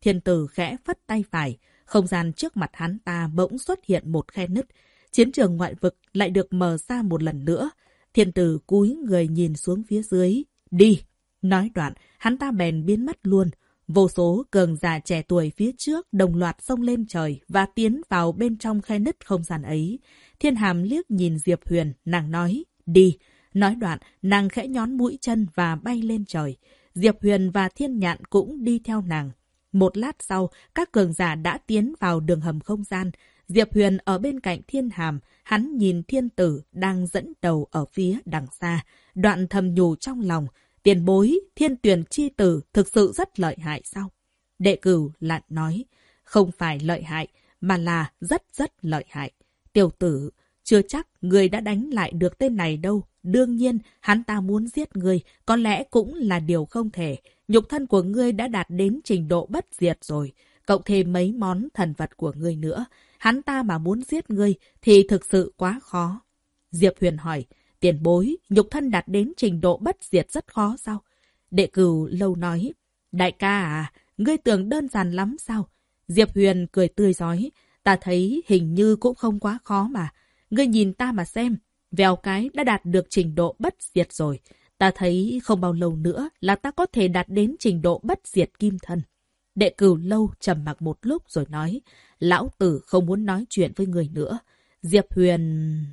thiên tử khẽ phất tay phải, không gian trước mặt hắn ta bỗng xuất hiện một khe nứt. Chiến trường ngoại vực lại được mở ra một lần nữa. Thiên tử cúi người nhìn xuống phía dưới. Đi! Nói đoạn, hắn ta bèn biến mất luôn. Vô số cường giả trẻ tuổi phía trước đồng loạt xông lên trời và tiến vào bên trong khe nứt không gian ấy. Thiên hàm liếc nhìn Diệp Huyền, nàng nói, đi. Nói đoạn, nàng khẽ nhón mũi chân và bay lên trời. Diệp Huyền và Thiên Nhạn cũng đi theo nàng. Một lát sau, các cường giả đã tiến vào đường hầm không gian. Diệp Huyền ở bên cạnh thiên hàm, hắn nhìn thiên tử đang dẫn đầu ở phía đằng xa. Đoạn thầm nhủ trong lòng, tiền bối, thiên tuyển chi tử thực sự rất lợi hại sao? Đệ cửu lặn nói, không phải lợi hại, mà là rất rất lợi hại. Tiểu tử, chưa chắc người đã đánh lại được tên này đâu. Đương nhiên, hắn ta muốn giết ngươi có lẽ cũng là điều không thể. Nhục thân của ngươi đã đạt đến trình độ bất diệt rồi. Cộng thêm mấy món thần vật của ngươi nữa. Hắn ta mà muốn giết ngươi thì thực sự quá khó. Diệp Huyền hỏi, tiền bối, nhục thân đạt đến trình độ bất diệt rất khó sao? Đệ cửu lâu nói, đại ca à, ngươi tưởng đơn giản lắm sao? Diệp Huyền cười tươi giói, ta thấy hình như cũng không quá khó mà. Ngươi nhìn ta mà xem, vèo cái đã đạt được trình độ bất diệt rồi. Ta thấy không bao lâu nữa là ta có thể đạt đến trình độ bất diệt kim thân. Đệ cửu lâu trầm mặc một lúc rồi nói, lão tử không muốn nói chuyện với người nữa. Diệp Huyền...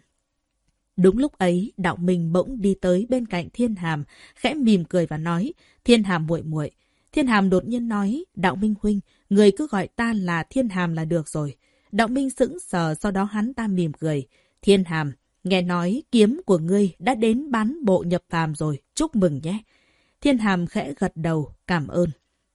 Đúng lúc ấy, đạo minh bỗng đi tới bên cạnh thiên hàm, khẽ mỉm cười và nói, thiên hàm muội muội Thiên hàm đột nhiên nói, đạo minh huynh, người cứ gọi ta là thiên hàm là được rồi. Đạo minh sững sờ, sau đó hắn ta mỉm cười. Thiên hàm, Nghe nói kiếm của ngươi đã đến bán bộ nhập phàm rồi, chúc mừng nhé. Thiên Hàm khẽ gật đầu, cảm ơn.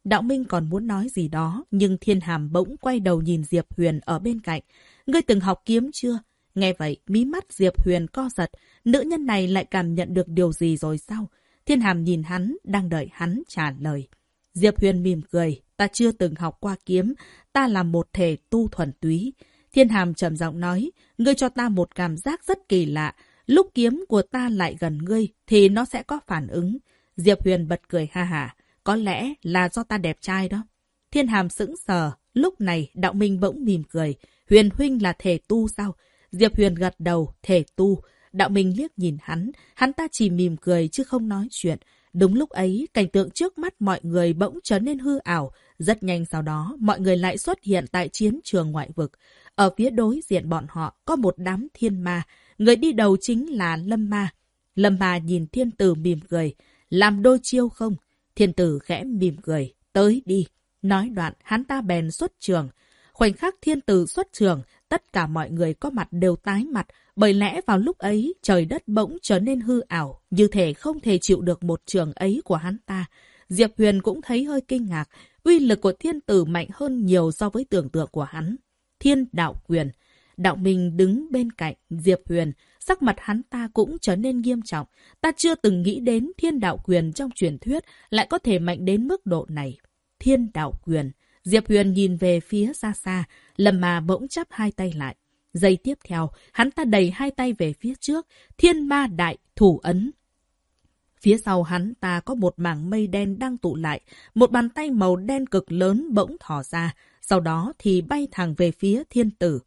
Đạo Minh còn muốn nói gì đó, nhưng Thiên Hàm bỗng quay đầu nhìn Diệp Huyền ở bên cạnh. Ngươi từng học kiếm chưa? Nghe vậy, mí mắt Diệp Huyền co giật. Nữ nhân này lại cảm nhận được điều gì rồi sao? Thiên Hàm nhìn hắn, đang đợi hắn trả lời. Diệp Huyền mỉm cười. Ta chưa từng học qua kiếm. Ta là một thể tu thuần túy. Thiên Hàm trầm giọng nói, ngươi cho ta một cảm giác rất kỳ lạ. Lúc kiếm của ta lại gần ngươi, thì nó sẽ có phản ứng. Diệp Huyền bật cười ha hả. Có lẽ là do ta đẹp trai đó. Thiên Hàm sững sờ. Lúc này, đạo minh bỗng mỉm cười. Huyền huynh là thể tu sao? Diệp Huyền gật đầu, thể tu. Đạo minh liếc nhìn hắn. Hắn ta chỉ mỉm cười chứ không nói chuyện. Đúng lúc ấy, cảnh tượng trước mắt mọi người bỗng trở nên hư ảo. Rất nhanh sau đó, mọi người lại xuất hiện tại chiến trường ngoại vực. Ở phía đối diện bọn họ có một đám thiên ma. Người đi đầu chính là Lâm Ma. Lâm Ma nhìn thiên tử mỉm cười. Làm đôi chiêu không? Thiên tử khẽ mỉm cười. Tới đi. Nói đoạn, hắn ta bèn xuất trường. Khoảnh khắc thiên tử xuất trường, tất cả mọi người có mặt đều tái mặt, bởi lẽ vào lúc ấy trời đất bỗng trở nên hư ảo, như thể không thể chịu được một trường ấy của hắn ta. Diệp Huyền cũng thấy hơi kinh ngạc, uy lực của thiên tử mạnh hơn nhiều so với tưởng tượng của hắn thiên đạo quyền. Đạo Minh đứng bên cạnh Diệp Huyền, sắc mặt hắn ta cũng trở nên nghiêm trọng. Ta chưa từng nghĩ đến thiên đạo quyền trong truyền thuyết lại có thể mạnh đến mức độ này. Thiên đạo quyền. Diệp Huyền nhìn về phía xa xa, lầm mà bỗng chắp hai tay lại. Giây tiếp theo, hắn ta đẩy hai tay về phía trước, thiên ma đại thủ ấn. Phía sau hắn ta có một mảng mây đen đang tụ lại, một bàn tay màu đen cực lớn bỗng thỏ ra, sau đó thì bay thẳng về phía thiên tử.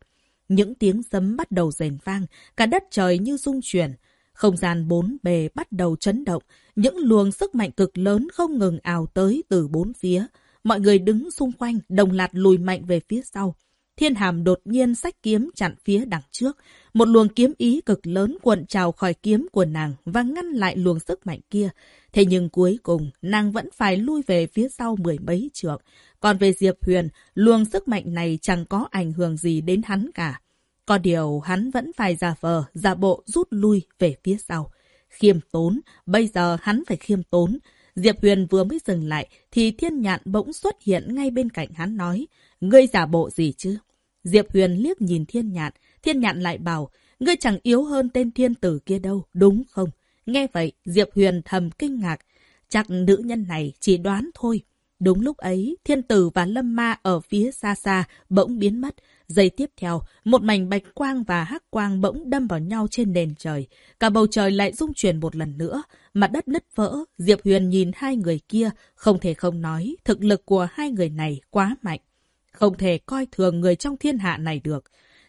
Những tiếng sấm bắt đầu rền vang, cả đất trời như rung chuyển. Không gian bốn bề bắt đầu chấn động, những luồng sức mạnh cực lớn không ngừng ào tới từ bốn phía. Mọi người đứng xung quanh, đồng loạt lùi mạnh về phía sau. Thiên hàm đột nhiên sách kiếm chặn phía đằng trước. Một luồng kiếm ý cực lớn cuộn trào khỏi kiếm của nàng và ngăn lại luồng sức mạnh kia. Thế nhưng cuối cùng, nàng vẫn phải lui về phía sau mười mấy trượng. Còn về Diệp Huyền, luồng sức mạnh này chẳng có ảnh hưởng gì đến hắn cả. Có điều hắn vẫn phải giả vờ, giả bộ rút lui về phía sau. Khiêm tốn, bây giờ hắn phải khiêm tốn. Diệp Huyền vừa mới dừng lại, thì thiên nhạn bỗng xuất hiện ngay bên cạnh hắn nói, ngươi giả bộ gì chứ? Diệp Huyền liếc nhìn thiên nhạn, thiên nhạn lại bảo, ngươi chẳng yếu hơn tên thiên tử kia đâu, đúng không? Nghe vậy, Diệp Huyền thầm kinh ngạc, chắc nữ nhân này chỉ đoán thôi. Đúng lúc ấy, thiên tử và lâm ma ở phía xa xa bỗng biến mất. Giây tiếp theo, một mảnh bạch quang và hắc quang bỗng đâm vào nhau trên nền trời. Cả bầu trời lại rung chuyển một lần nữa. Mặt đất nứt vỡ, Diệp Huyền nhìn hai người kia, không thể không nói, thực lực của hai người này quá mạnh. Không thể coi thường người trong thiên hạ này được.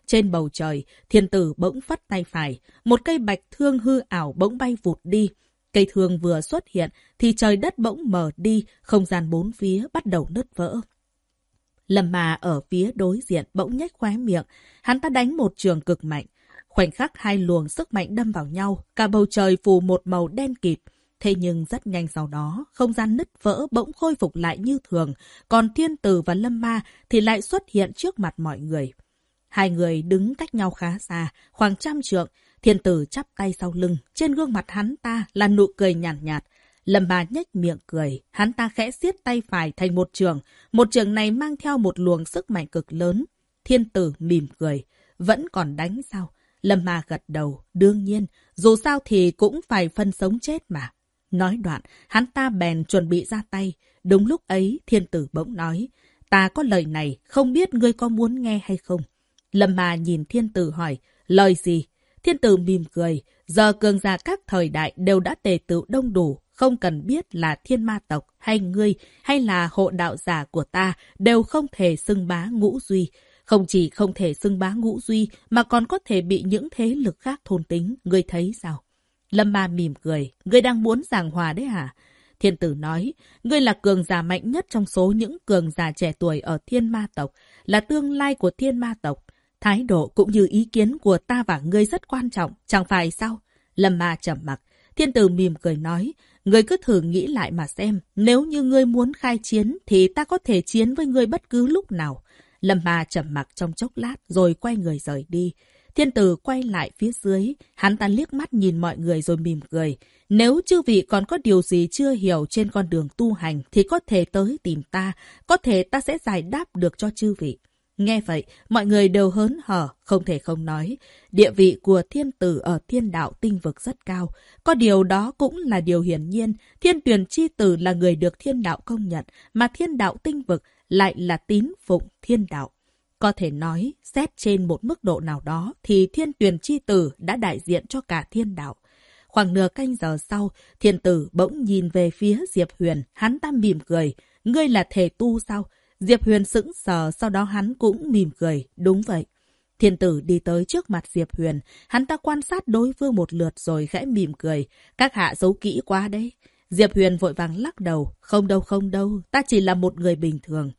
Trên bầu trời, thiên tử bỗng phất tay phải, một cây bạch thương hư ảo bỗng bay vụt đi. Cây thương vừa xuất hiện thì trời đất bỗng mở đi, không gian bốn phía bắt đầu nứt vỡ. Lâm mà ở phía đối diện bỗng nhếch khóe miệng, hắn ta đánh một trường cực mạnh. Khoảnh khắc hai luồng sức mạnh đâm vào nhau, cả bầu trời phủ một màu đen kịt. Thế nhưng rất nhanh sau đó, không gian nứt vỡ bỗng khôi phục lại như thường, còn thiên tử và lâm ma thì lại xuất hiện trước mặt mọi người. Hai người đứng cách nhau khá xa, khoảng trăm trượng, thiên tử chắp tay sau lưng, trên gương mặt hắn ta là nụ cười nhàn nhạt, nhạt. Lâm bà nhếch miệng cười, hắn ta khẽ siết tay phải thành một trường, một trường này mang theo một luồng sức mạnh cực lớn. Thiên tử mỉm cười, vẫn còn đánh sao? Lâm bà gật đầu, đương nhiên, dù sao thì cũng phải phân sống chết mà. Nói đoạn, hắn ta bèn chuẩn bị ra tay. Đúng lúc ấy, thiên tử bỗng nói, ta có lời này, không biết ngươi có muốn nghe hay không? Lâm bà nhìn thiên tử hỏi, lời gì? Thiên tử mỉm cười, giờ cường giả các thời đại đều đã tề tựu đông đủ, không cần biết là thiên ma tộc hay ngươi hay là hộ đạo giả của ta đều không thể xưng bá ngũ duy. Không chỉ không thể xưng bá ngũ duy mà còn có thể bị những thế lực khác thôn tính, ngươi thấy sao? Lâm ma mỉm cười, ngươi đang muốn giảng hòa đấy hả? Thiên tử nói, ngươi là cường giả mạnh nhất trong số những cường giả trẻ tuổi ở thiên ma tộc, là tương lai của thiên ma tộc. Thái độ cũng như ý kiến của ta và ngươi rất quan trọng, chẳng phải sao? Lâm ma trầm mặc. Thiên tử mỉm cười nói, ngươi cứ thử nghĩ lại mà xem, nếu như ngươi muốn khai chiến thì ta có thể chiến với ngươi bất cứ lúc nào. Lâm ma trầm mặc trong chốc lát rồi quay người rời đi. Thiên tử quay lại phía dưới, hắn ta liếc mắt nhìn mọi người rồi mỉm cười. Nếu chư vị còn có điều gì chưa hiểu trên con đường tu hành thì có thể tới tìm ta, có thể ta sẽ giải đáp được cho chư vị. Nghe vậy, mọi người đều hớn hở, không thể không nói. Địa vị của thiên tử ở thiên đạo tinh vực rất cao. Có điều đó cũng là điều hiển nhiên. Thiên tuyển chi tử là người được thiên đạo công nhận, mà thiên đạo tinh vực lại là tín phụng thiên đạo. Có thể nói, xét trên một mức độ nào đó, thì thiên tuyển chi tử đã đại diện cho cả thiên đạo. Khoảng nửa canh giờ sau, thiên tử bỗng nhìn về phía Diệp Huyền, hắn ta mỉm cười. Ngươi là thể tu sao? Diệp Huyền sững sờ, sau đó hắn cũng mỉm cười. Đúng vậy. Thiên tử đi tới trước mặt Diệp Huyền, hắn ta quan sát đối phương một lượt rồi khẽ mỉm cười. Các hạ giấu kỹ quá đấy. Diệp Huyền vội vàng lắc đầu. Không đâu không đâu, ta chỉ là một người bình thường.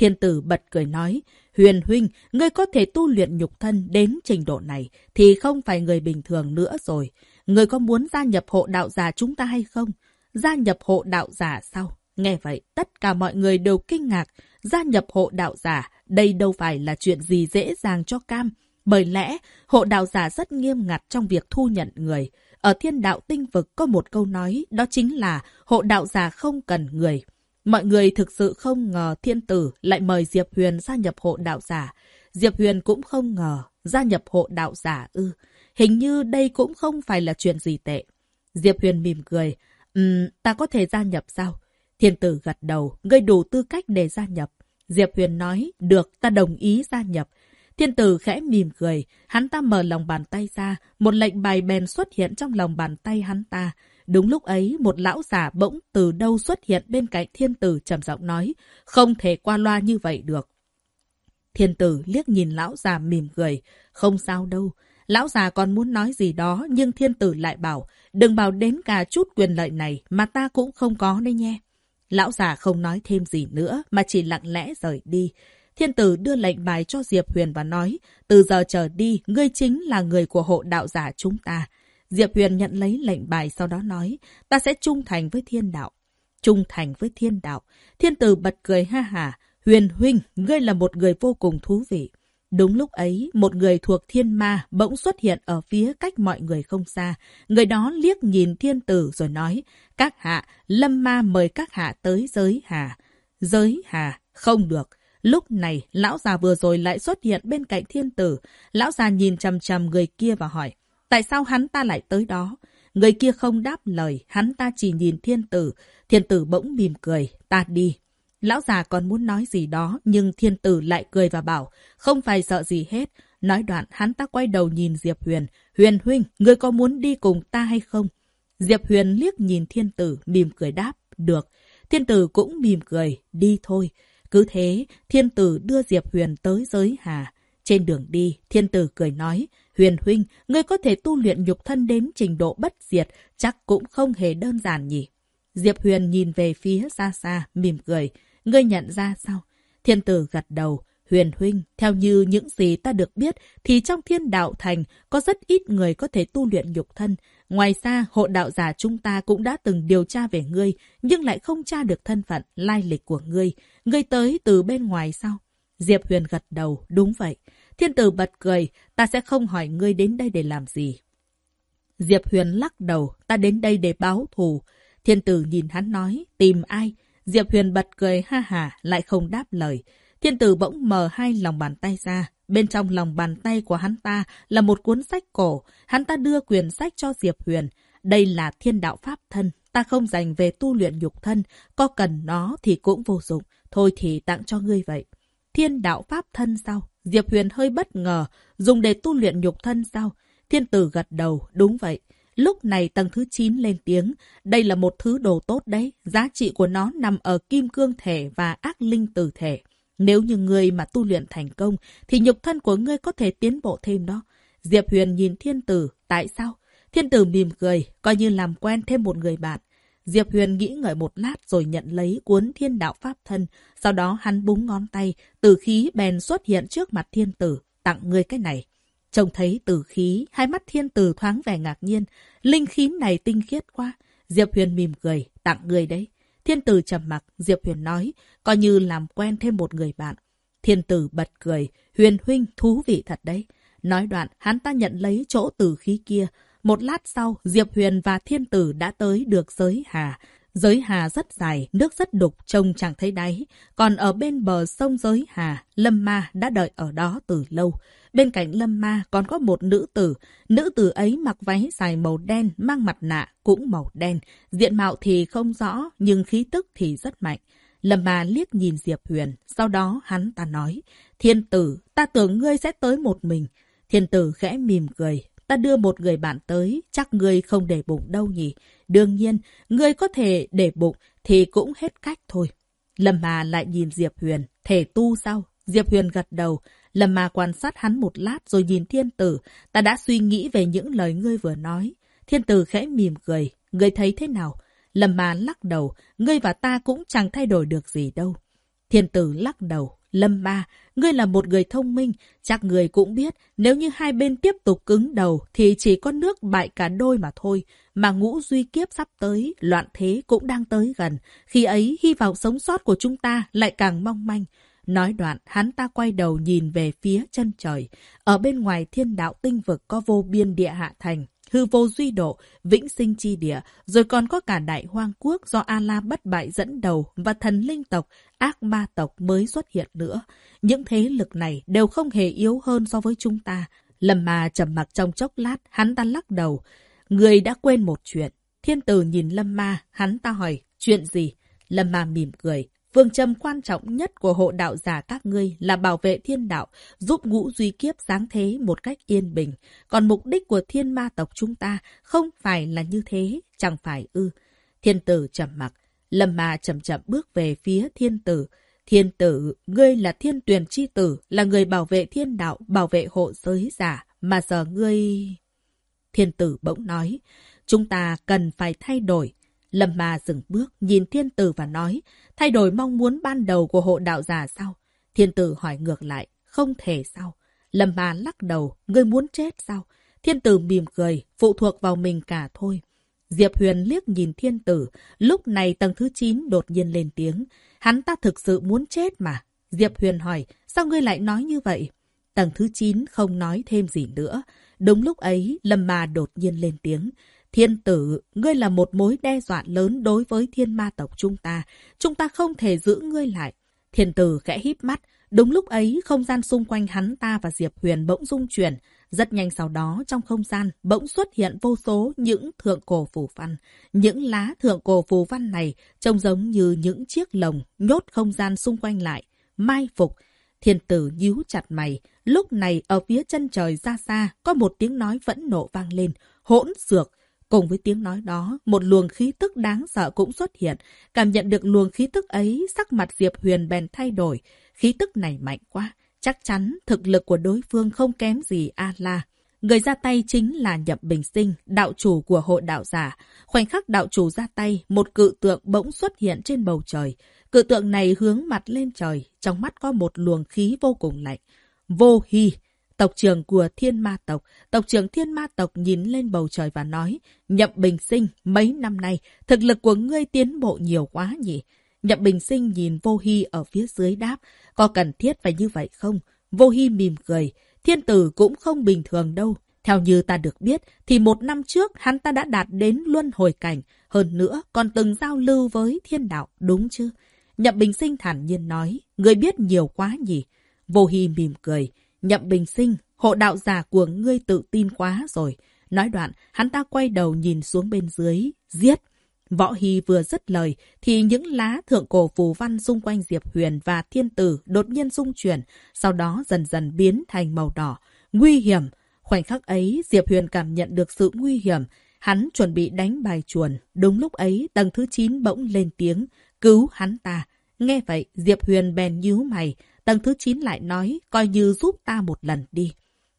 Thiên tử bật cười nói, Huyền huynh, ngươi có thể tu luyện nhục thân đến trình độ này, thì không phải người bình thường nữa rồi. Ngươi có muốn gia nhập hộ đạo giả chúng ta hay không? Gia nhập hộ đạo giả sao? Nghe vậy, tất cả mọi người đều kinh ngạc. Gia nhập hộ đạo giả, đây đâu phải là chuyện gì dễ dàng cho cam. Bởi lẽ, hộ đạo giả rất nghiêm ngặt trong việc thu nhận người. Ở thiên đạo tinh vực có một câu nói, đó chính là hộ đạo giả không cần người. Mọi người thực sự không ngờ thiên tử lại mời Diệp Huyền gia nhập hộ đạo giả. Diệp Huyền cũng không ngờ gia nhập hộ đạo giả ư. Hình như đây cũng không phải là chuyện gì tệ. Diệp Huyền mỉm cười. Ừm, ta có thể gia nhập sao? Thiên tử gật đầu, gây đủ tư cách để gia nhập. Diệp Huyền nói, được, ta đồng ý gia nhập. Thiên tử khẽ mỉm cười, hắn ta mở lòng bàn tay ra, một lệnh bài bèn xuất hiện trong lòng bàn tay hắn ta. Đúng lúc ấy, một lão giả bỗng từ đâu xuất hiện bên cạnh thiên tử trầm giọng nói, không thể qua loa như vậy được. Thiên tử liếc nhìn lão già mỉm cười, không sao đâu. Lão già còn muốn nói gì đó, nhưng thiên tử lại bảo, đừng bảo đến cả chút quyền lợi này mà ta cũng không có đây nhé. Lão già không nói thêm gì nữa mà chỉ lặng lẽ rời đi. Thiên tử đưa lệnh bài cho Diệp Huyền và nói, từ giờ trở đi, ngươi chính là người của hộ đạo giả chúng ta. Diệp Huyền nhận lấy lệnh bài sau đó nói, ta sẽ trung thành với thiên đạo. Trung thành với thiên đạo. Thiên tử bật cười ha hà. Huyền huynh, ngươi là một người vô cùng thú vị. Đúng lúc ấy, một người thuộc thiên ma bỗng xuất hiện ở phía cách mọi người không xa. Người đó liếc nhìn thiên tử rồi nói, các hạ, lâm ma mời các hạ tới giới hà. Giới hà, không được. Lúc này, lão già vừa rồi lại xuất hiện bên cạnh thiên tử. Lão già nhìn chầm chầm người kia và hỏi, tại sao hắn ta lại tới đó? Người kia không đáp lời, hắn ta chỉ nhìn thiên tử. Thiên tử bỗng mỉm cười, ta đi. Lão già còn muốn nói gì đó, nhưng thiên tử lại cười và bảo, không phải sợ gì hết. Nói đoạn, hắn ta quay đầu nhìn Diệp Huyền. Huyền huynh, ngươi có muốn đi cùng ta hay không? Diệp Huyền liếc nhìn thiên tử, mỉm cười đáp, được. Thiên tử cũng mỉm cười, đi thôi. Cứ thế, thiên tử đưa Diệp Huyền tới giới hà. Trên đường đi, thiên tử cười nói, Huyền huynh, ngươi có thể tu luyện nhục thân đến trình độ bất diệt, chắc cũng không hề đơn giản nhỉ. Diệp Huyền nhìn về phía xa xa, mỉm cười. Ngươi nhận ra sao? Thiên tử gật đầu. Huyền huynh, theo như những gì ta được biết, thì trong thiên đạo thành có rất ít người có thể tu luyện nhục thân. Ngoài ra, hộ đạo giả chúng ta cũng đã từng điều tra về ngươi, nhưng lại không tra được thân phận, lai lịch của ngươi. Ngươi tới từ bên ngoài sao? Diệp Huyền gật đầu, đúng vậy. Thiên tử bật cười, ta sẽ không hỏi ngươi đến đây để làm gì. Diệp Huyền lắc đầu, ta đến đây để báo thù. Thiên tử nhìn hắn nói, tìm ai? Diệp Huyền bật cười ha hả, lại không đáp lời. Thiên tử bỗng mở hai lòng bàn tay ra. Bên trong lòng bàn tay của hắn ta là một cuốn sách cổ. Hắn ta đưa quyển sách cho Diệp Huyền. Đây là thiên đạo pháp thân. Ta không dành về tu luyện nhục thân. Có cần nó thì cũng vô dụng. Thôi thì tặng cho ngươi vậy. Thiên đạo pháp thân sao? Diệp Huyền hơi bất ngờ. Dùng để tu luyện nhục thân sao? Thiên tử gật đầu. Đúng vậy. Lúc này tầng thứ 9 lên tiếng, đây là một thứ đồ tốt đấy, giá trị của nó nằm ở kim cương thể và ác linh tử thể. Nếu như ngươi mà tu luyện thành công, thì nhục thân của ngươi có thể tiến bộ thêm đó. Diệp Huyền nhìn thiên tử, tại sao? Thiên tử mỉm cười, coi như làm quen thêm một người bạn. Diệp Huyền nghĩ ngợi một lát rồi nhận lấy cuốn thiên đạo pháp thân. Sau đó hắn búng ngón tay, tử khí bèn xuất hiện trước mặt thiên tử, tặng ngươi cái này. Trông thấy tử khí, hai mắt thiên tử thoáng vẻ ngạc nhiên. Linh khí này tinh khiết quá. Diệp Huyền mỉm cười, tặng người đấy. Thiên tử trầm mặc, Diệp Huyền nói, coi như làm quen thêm một người bạn. Thiên tử bật cười, Huyền huynh thú vị thật đấy. Nói đoạn, hắn ta nhận lấy chỗ tử khí kia. Một lát sau, Diệp Huyền và thiên tử đã tới được giới hà. Giới hà rất dài, nước rất đục, trông chẳng thấy đáy. Còn ở bên bờ sông giới hà, Lâm Ma đã đợi ở đó từ lâu. Bên cạnh Lâm Ma còn có một nữ tử. Nữ tử ấy mặc váy dài màu đen, mang mặt nạ cũng màu đen. Diện mạo thì không rõ, nhưng khí tức thì rất mạnh. Lâm Ma liếc nhìn Diệp Huyền, sau đó hắn ta nói, Thiên tử, ta tưởng ngươi sẽ tới một mình. Thiên tử khẽ mỉm cười, ta đưa một người bạn tới, chắc ngươi không để bụng đâu nhỉ. Đương nhiên, ngươi có thể để bụng thì cũng hết cách thôi. Lâm Ma lại nhìn Diệp Huyền, thể tu sao? Diệp Huyền gật đầu, Lâm Ma quan sát hắn một lát rồi nhìn thiên tử. Ta đã suy nghĩ về những lời ngươi vừa nói. Thiên tử khẽ mỉm cười. Ngươi thấy thế nào? Lâm Ma lắc đầu. Ngươi và ta cũng chẳng thay đổi được gì đâu. Thiên tử lắc đầu. Lâm Ma, ngươi là một người thông minh. Chắc người cũng biết nếu như hai bên tiếp tục cứng đầu thì chỉ có nước bại cả đôi mà thôi. Mà ngũ duy kiếp sắp tới, loạn thế cũng đang tới gần. Khi ấy, hy vọng sống sót của chúng ta lại càng mong manh. Nói đoạn, hắn ta quay đầu nhìn về phía chân trời. Ở bên ngoài thiên đạo tinh vực có vô biên địa hạ thành, hư vô duy độ, vĩnh sinh chi địa, rồi còn có cả đại hoang quốc do A-la bất bại dẫn đầu và thần linh tộc, ác ma tộc mới xuất hiện nữa. Những thế lực này đều không hề yếu hơn so với chúng ta. Lâm mà trầm mặc trong chốc lát, hắn ta lắc đầu. Người đã quên một chuyện. Thiên tử nhìn Lâm ma, hắn ta hỏi, chuyện gì? Lâm ma mỉm cười, Phương châm quan trọng nhất của hộ đạo giả các ngươi là bảo vệ thiên đạo, giúp ngũ duy kiếp giáng thế một cách yên bình. Còn mục đích của thiên ma tộc chúng ta không phải là như thế, chẳng phải ư. Thiên tử trầm mặc, lâm ma chậm chậm bước về phía thiên tử. Thiên tử, ngươi là thiên tuyển chi tử, là người bảo vệ thiên đạo, bảo vệ hộ giới giả, mà giờ ngươi... Thiên tử bỗng nói, chúng ta cần phải thay đổi. Lâm Ma dừng bước, nhìn thiên tử và nói, thay đổi mong muốn ban đầu của hộ đạo già sao? Thiên tử hỏi ngược lại, không thể sao? Lâm Ma lắc đầu, ngươi muốn chết sao? Thiên tử mỉm cười, phụ thuộc vào mình cả thôi. Diệp Huyền liếc nhìn thiên tử, lúc này tầng thứ 9 đột nhiên lên tiếng. Hắn ta thực sự muốn chết mà. Diệp Huyền hỏi, sao ngươi lại nói như vậy? Tầng thứ 9 không nói thêm gì nữa. Đúng lúc ấy, Lâm Ma đột nhiên lên tiếng. Thiên tử, ngươi là một mối đe dọa lớn đối với thiên ma tộc chúng ta. Chúng ta không thể giữ ngươi lại. Thiên tử khẽ híp mắt. Đúng lúc ấy, không gian xung quanh hắn ta và Diệp Huyền bỗng rung chuyển. Rất nhanh sau đó, trong không gian, bỗng xuất hiện vô số những thượng cổ phù văn. Những lá thượng cổ phù văn này trông giống như những chiếc lồng nhốt không gian xung quanh lại. Mai phục. Thiên tử nhíu chặt mày. Lúc này, ở phía chân trời ra xa, có một tiếng nói vẫn nộ vang lên. Hỗn dược. Cùng với tiếng nói đó, một luồng khí tức đáng sợ cũng xuất hiện. Cảm nhận được luồng khí tức ấy, sắc mặt Diệp Huyền bèn thay đổi. Khí tức này mạnh quá. Chắc chắn thực lực của đối phương không kém gì A-La. Người ra tay chính là Nhậm Bình Sinh, đạo chủ của hội đạo giả. Khoảnh khắc đạo chủ ra tay, một cự tượng bỗng xuất hiện trên bầu trời. Cự tượng này hướng mặt lên trời, trong mắt có một luồng khí vô cùng lạnh. Vô Hy, tộc trưởng của thiên ma tộc, tộc trưởng thiên ma tộc nhìn lên bầu trời và nói, Nhậm Bình Sinh, mấy năm nay, thực lực của ngươi tiến bộ nhiều quá nhỉ? Nhậm Bình Sinh nhìn Vô Hy ở phía dưới đáp, có cần thiết phải như vậy không? Vô Hy mỉm cười, thiên tử cũng không bình thường đâu. Theo như ta được biết, thì một năm trước hắn ta đã đạt đến luân hồi cảnh, hơn nữa còn từng giao lưu với thiên đạo, đúng chứ? Nhậm Bình Sinh thản nhiên nói, người biết nhiều quá nhỉ? Vô Hy mỉm cười, Nhậm Bình Sinh, hộ đạo giả của ngươi tự tin quá rồi. Nói đoạn, hắn ta quay đầu nhìn xuống bên dưới, giết. Võ Hy vừa dứt lời, thì những lá thượng cổ phù văn xung quanh Diệp Huyền và Thiên Tử đột nhiên rung chuyển, sau đó dần dần biến thành màu đỏ. Nguy hiểm! Khoảnh khắc ấy, Diệp Huyền cảm nhận được sự nguy hiểm. Hắn chuẩn bị đánh bài chuồn. Đúng lúc ấy, tầng thứ 9 bỗng lên tiếng, cứu hắn ta. Nghe vậy, Diệp Huyền bèn nhíu mày. Tầng thứ 9 lại nói, coi như giúp ta một lần đi.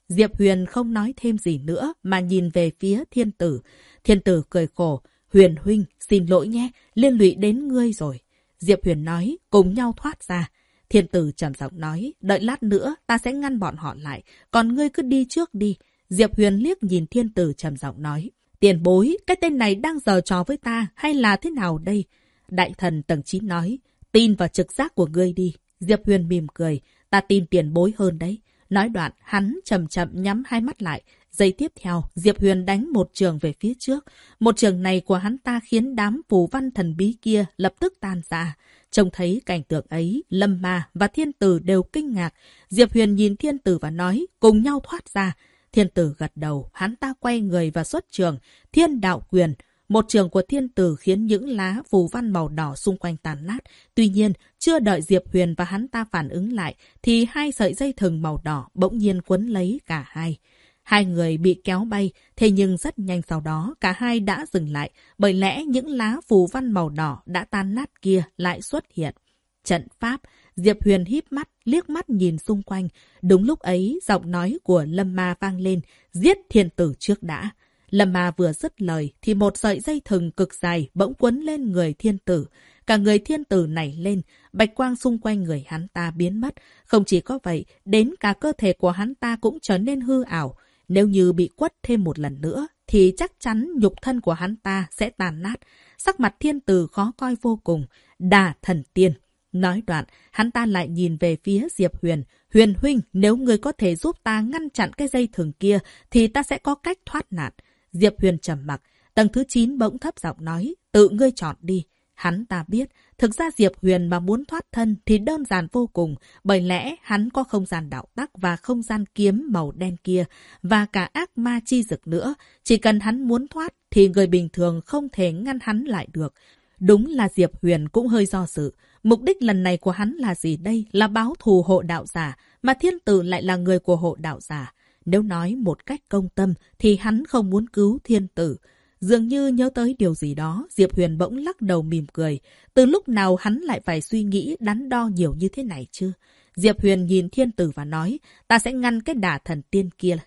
Diệp Huyền không nói thêm gì nữa, mà nhìn về phía thiên tử. Thiên tử cười khổ, Huyền huynh, xin lỗi nhé, liên lụy đến ngươi rồi. Diệp Huyền nói, cùng nhau thoát ra. Thiên tử trầm giọng nói, đợi lát nữa ta sẽ ngăn bọn họ lại, còn ngươi cứ đi trước đi. Diệp Huyền liếc nhìn thiên tử trầm giọng nói, tiền bối, cái tên này đang giở trò với ta hay là thế nào đây? Đại thần tầng 9 nói, tin vào trực giác của ngươi đi. Diệp Huyền mỉm cười, ta tin tiền bối hơn đấy. Nói đoạn, hắn chậm chậm nhắm hai mắt lại, Giây tiếp theo, Diệp Huyền đánh một trường về phía trước. Một trường này của hắn ta khiến đám phù văn thần bí kia lập tức tan ra. Trông thấy cảnh tượng ấy, Lâm Ma và Thiên Tử đều kinh ngạc. Diệp Huyền nhìn Thiên Tử và nói, cùng nhau thoát ra. Thiên Tử gật đầu, hắn ta quay người và xuất trường. Thiên đạo quyền. Một trường của thiên tử khiến những lá phù văn màu đỏ xung quanh tàn nát. Tuy nhiên, chưa đợi Diệp Huyền và hắn ta phản ứng lại, thì hai sợi dây thừng màu đỏ bỗng nhiên quấn lấy cả hai. Hai người bị kéo bay, thế nhưng rất nhanh sau đó cả hai đã dừng lại, bởi lẽ những lá phù văn màu đỏ đã tan nát kia lại xuất hiện. Trận pháp, Diệp Huyền híp mắt, liếc mắt nhìn xung quanh. Đúng lúc ấy, giọng nói của Lâm Ma vang lên, giết thiên tử trước đã. Lâm Ma vừa dứt lời, thì một sợi dây thừng cực dài bỗng quấn lên người thiên tử. Cả người thiên tử nảy lên, bạch quang xung quanh người hắn ta biến mất. Không chỉ có vậy, đến cả cơ thể của hắn ta cũng trở nên hư ảo. Nếu như bị quất thêm một lần nữa, thì chắc chắn nhục thân của hắn ta sẽ tàn nát. Sắc mặt thiên tử khó coi vô cùng. Đà thần tiên. Nói đoạn, hắn ta lại nhìn về phía Diệp Huyền. Huyền huynh, nếu người có thể giúp ta ngăn chặn cái dây thường kia, thì ta sẽ có cách thoát nạn. Diệp Huyền trầm mặc. Tầng thứ 9 bỗng thấp giọng nói, tự ngươi chọn đi. Hắn ta biết, thực ra Diệp Huyền mà muốn thoát thân thì đơn giản vô cùng, bởi lẽ hắn có không gian đạo tắc và không gian kiếm màu đen kia, và cả ác ma chi dực nữa. Chỉ cần hắn muốn thoát thì người bình thường không thể ngăn hắn lại được. Đúng là Diệp Huyền cũng hơi do dự. Mục đích lần này của hắn là gì đây? Là báo thù hộ đạo giả, mà thiên tử lại là người của hộ đạo giả. Nếu nói một cách công tâm thì hắn không muốn cứu thiên tử. Dường như nhớ tới điều gì đó, Diệp Huyền bỗng lắc đầu mỉm cười. Từ lúc nào hắn lại phải suy nghĩ đắn đo nhiều như thế này chứ? Diệp Huyền nhìn thiên tử và nói, ta sẽ ngăn cái đả thần tiên kia.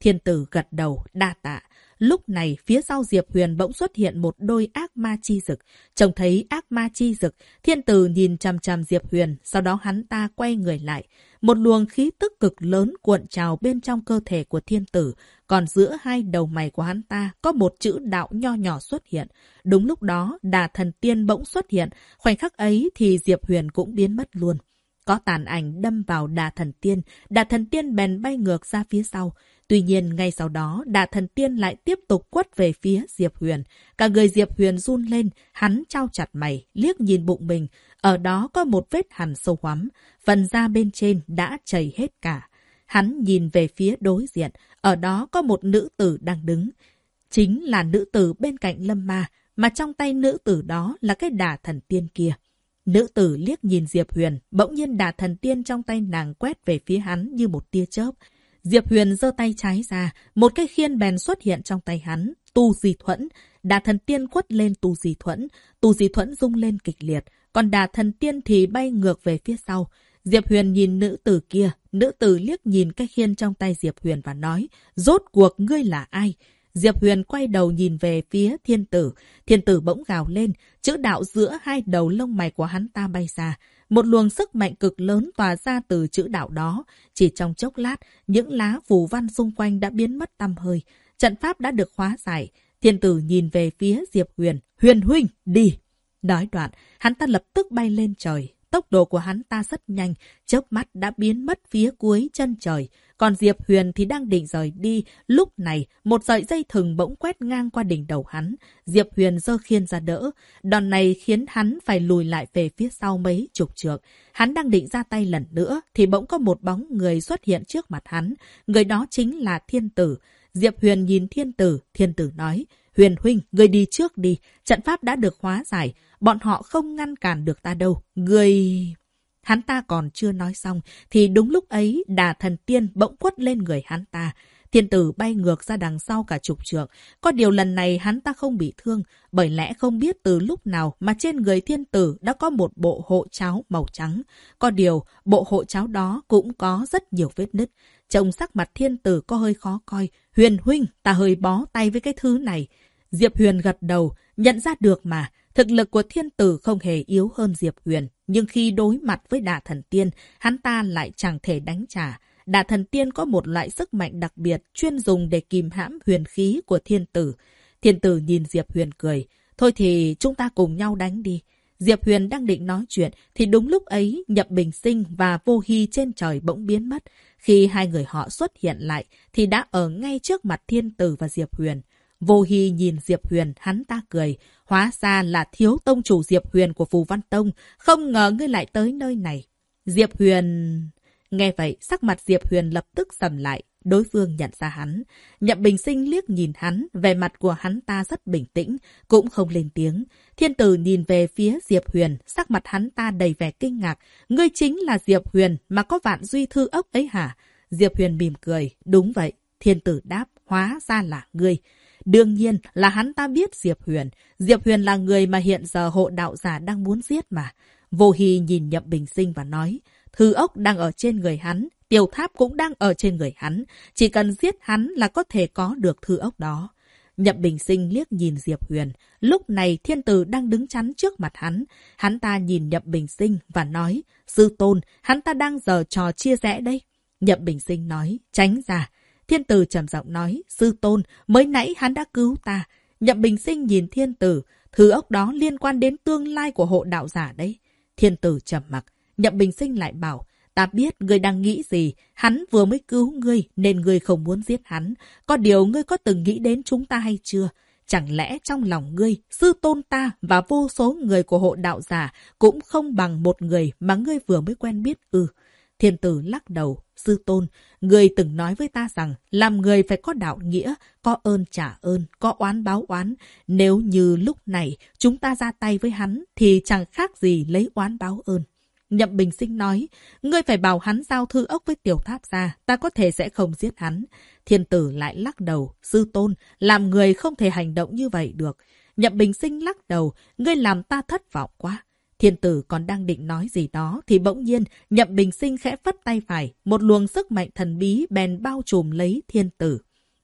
Thiên tử gật đầu, đa tạ. Lúc này, phía sau Diệp Huyền bỗng xuất hiện một đôi ác ma chi dực. Trông thấy ác ma chi dực, thiên tử nhìn chằm chằm Diệp Huyền, sau đó hắn ta quay người lại. Một luồng khí tức cực lớn cuộn trào bên trong cơ thể của thiên tử, còn giữa hai đầu mày của hắn ta có một chữ đạo nho nhỏ xuất hiện. Đúng lúc đó, đà thần tiên bỗng xuất hiện, khoảnh khắc ấy thì Diệp Huyền cũng biến mất luôn có tàn ảnh đâm vào đà thần tiên, đà thần tiên bèn bay ngược ra phía sau. Tuy nhiên, ngay sau đó, đà thần tiên lại tiếp tục quất về phía Diệp Huyền. Cả người Diệp Huyền run lên, hắn trao chặt mày, liếc nhìn bụng mình. Ở đó có một vết hằn sâu hoắm, phần da bên trên đã chảy hết cả. Hắn nhìn về phía đối diện, ở đó có một nữ tử đang đứng. Chính là nữ tử bên cạnh lâm ma, mà trong tay nữ tử đó là cái đà thần tiên kia. Nữ tử liếc nhìn Diệp Huyền, bỗng nhiên đà thần tiên trong tay nàng quét về phía hắn như một tia chớp. Diệp Huyền giơ tay trái ra, một cái khiên bèn xuất hiện trong tay hắn, tu di thuẫn. Đà thần tiên quất lên tu di thuẫn, tu di thuẫn rung lên kịch liệt, còn đà thần tiên thì bay ngược về phía sau. Diệp Huyền nhìn nữ tử kia, nữ tử liếc nhìn cái khiên trong tay Diệp Huyền và nói, rốt cuộc ngươi là ai? Diệp Huyền quay đầu nhìn về phía thiên tử. Thiên tử bỗng gào lên, chữ đạo giữa hai đầu lông mày của hắn ta bay ra. Một luồng sức mạnh cực lớn tỏa ra từ chữ đạo đó. Chỉ trong chốc lát, những lá phù văn xung quanh đã biến mất tăm hơi. Trận pháp đã được khóa giải. Thiên tử nhìn về phía Diệp Huyền. Huyền huynh, đi! Nói đoạn, hắn ta lập tức bay lên trời. Tốc độ của hắn ta rất nhanh, chớp mắt đã biến mất phía cuối chân trời. Còn Diệp Huyền thì đang định rời đi. Lúc này, một sợi dây thừng bỗng quét ngang qua đỉnh đầu hắn. Diệp Huyền giơ khiên ra đỡ. Đòn này khiến hắn phải lùi lại về phía sau mấy chục trượng. Hắn đang định ra tay lần nữa, thì bỗng có một bóng người xuất hiện trước mặt hắn. Người đó chính là Thiên Tử. Diệp Huyền nhìn Thiên Tử, Thiên Tử nói, Huyền Huynh, người đi trước đi, trận pháp đã được hóa giải, bọn họ không ngăn cản được ta đâu, người... Hắn ta còn chưa nói xong, thì đúng lúc ấy đà thần tiên bỗng quất lên người hắn ta. Thiên tử bay ngược ra đằng sau cả chục trượng. Có điều lần này hắn ta không bị thương, bởi lẽ không biết từ lúc nào mà trên người thiên tử đã có một bộ hộ cháo màu trắng. Có điều, bộ hộ cháo đó cũng có rất nhiều vết nứt. Trông sắc mặt thiên tử có hơi khó coi. Huyền huynh, ta hơi bó tay với cái thứ này. Diệp Huyền gật đầu, nhận ra được mà. Thực lực của thiên tử không hề yếu hơn Diệp Huyền, nhưng khi đối mặt với đà thần tiên, hắn ta lại chẳng thể đánh trả. Đà thần tiên có một loại sức mạnh đặc biệt chuyên dùng để kìm hãm huyền khí của thiên tử. Thiên tử nhìn Diệp Huyền cười. Thôi thì chúng ta cùng nhau đánh đi. Diệp Huyền đang định nói chuyện thì đúng lúc ấy Nhậm Bình Sinh và Vô Hy trên trời bỗng biến mất. Khi hai người họ xuất hiện lại thì đã ở ngay trước mặt thiên tử và Diệp Huyền. Vô Hy nhìn Diệp Huyền, hắn ta cười. Hóa ra là thiếu tông chủ Diệp Huyền của Phù Văn Tông. Không ngờ ngươi lại tới nơi này. Diệp Huyền... Nghe vậy, sắc mặt Diệp Huyền lập tức sầm lại. Đối phương nhận ra hắn. Nhậm Bình Sinh liếc nhìn hắn, vẻ mặt của hắn ta rất bình tĩnh, cũng không lên tiếng. Thiên tử nhìn về phía Diệp Huyền, sắc mặt hắn ta đầy vẻ kinh ngạc. Ngươi chính là Diệp Huyền mà có vạn duy thư ốc ấy hả? Diệp Huyền mỉm cười. Đúng vậy. Thiên tử đáp, hóa ra là ngươi. Đương nhiên là hắn ta biết Diệp Huyền. Diệp Huyền là người mà hiện giờ hộ đạo giả đang muốn giết mà. Vô Hy nhìn Nhậm Bình Sinh và nói, thư ốc đang ở trên người hắn, tiểu tháp cũng đang ở trên người hắn. Chỉ cần giết hắn là có thể có được thư ốc đó. Nhậm Bình Sinh liếc nhìn Diệp Huyền. Lúc này thiên tử đang đứng chắn trước mặt hắn. Hắn ta nhìn Nhậm Bình Sinh và nói, Sư Tôn, hắn ta đang giờ trò chia rẽ đây. Nhậm Bình Sinh nói, tránh ra. Thiên tử trầm giọng nói, sư tôn, mới nãy hắn đã cứu ta. Nhậm bình sinh nhìn thiên tử, thứ ốc đó liên quan đến tương lai của hộ đạo giả đấy. Thiên tử trầm mặc, nhậm bình sinh lại bảo, ta biết ngươi đang nghĩ gì, hắn vừa mới cứu ngươi nên ngươi không muốn giết hắn. Có điều ngươi có từng nghĩ đến chúng ta hay chưa? Chẳng lẽ trong lòng ngươi, sư tôn ta và vô số người của hộ đạo giả cũng không bằng một người mà ngươi vừa mới quen biết ư? Ừ. Thiên tử lắc đầu, sư tôn, người từng nói với ta rằng làm người phải có đạo nghĩa, có ơn trả ơn, có oán báo oán. Nếu như lúc này chúng ta ra tay với hắn thì chẳng khác gì lấy oán báo ơn. Nhậm Bình Sinh nói, ngươi phải bảo hắn giao thư ốc với tiểu tháp ra, ta có thể sẽ không giết hắn. Thiên tử lại lắc đầu, sư tôn, làm người không thể hành động như vậy được. Nhậm Bình Sinh lắc đầu, ngươi làm ta thất vọng quá. Thiên tử còn đang định nói gì đó thì bỗng nhiên nhậm bình sinh khẽ phất tay phải, một luồng sức mạnh thần bí bèn bao trùm lấy thiên tử.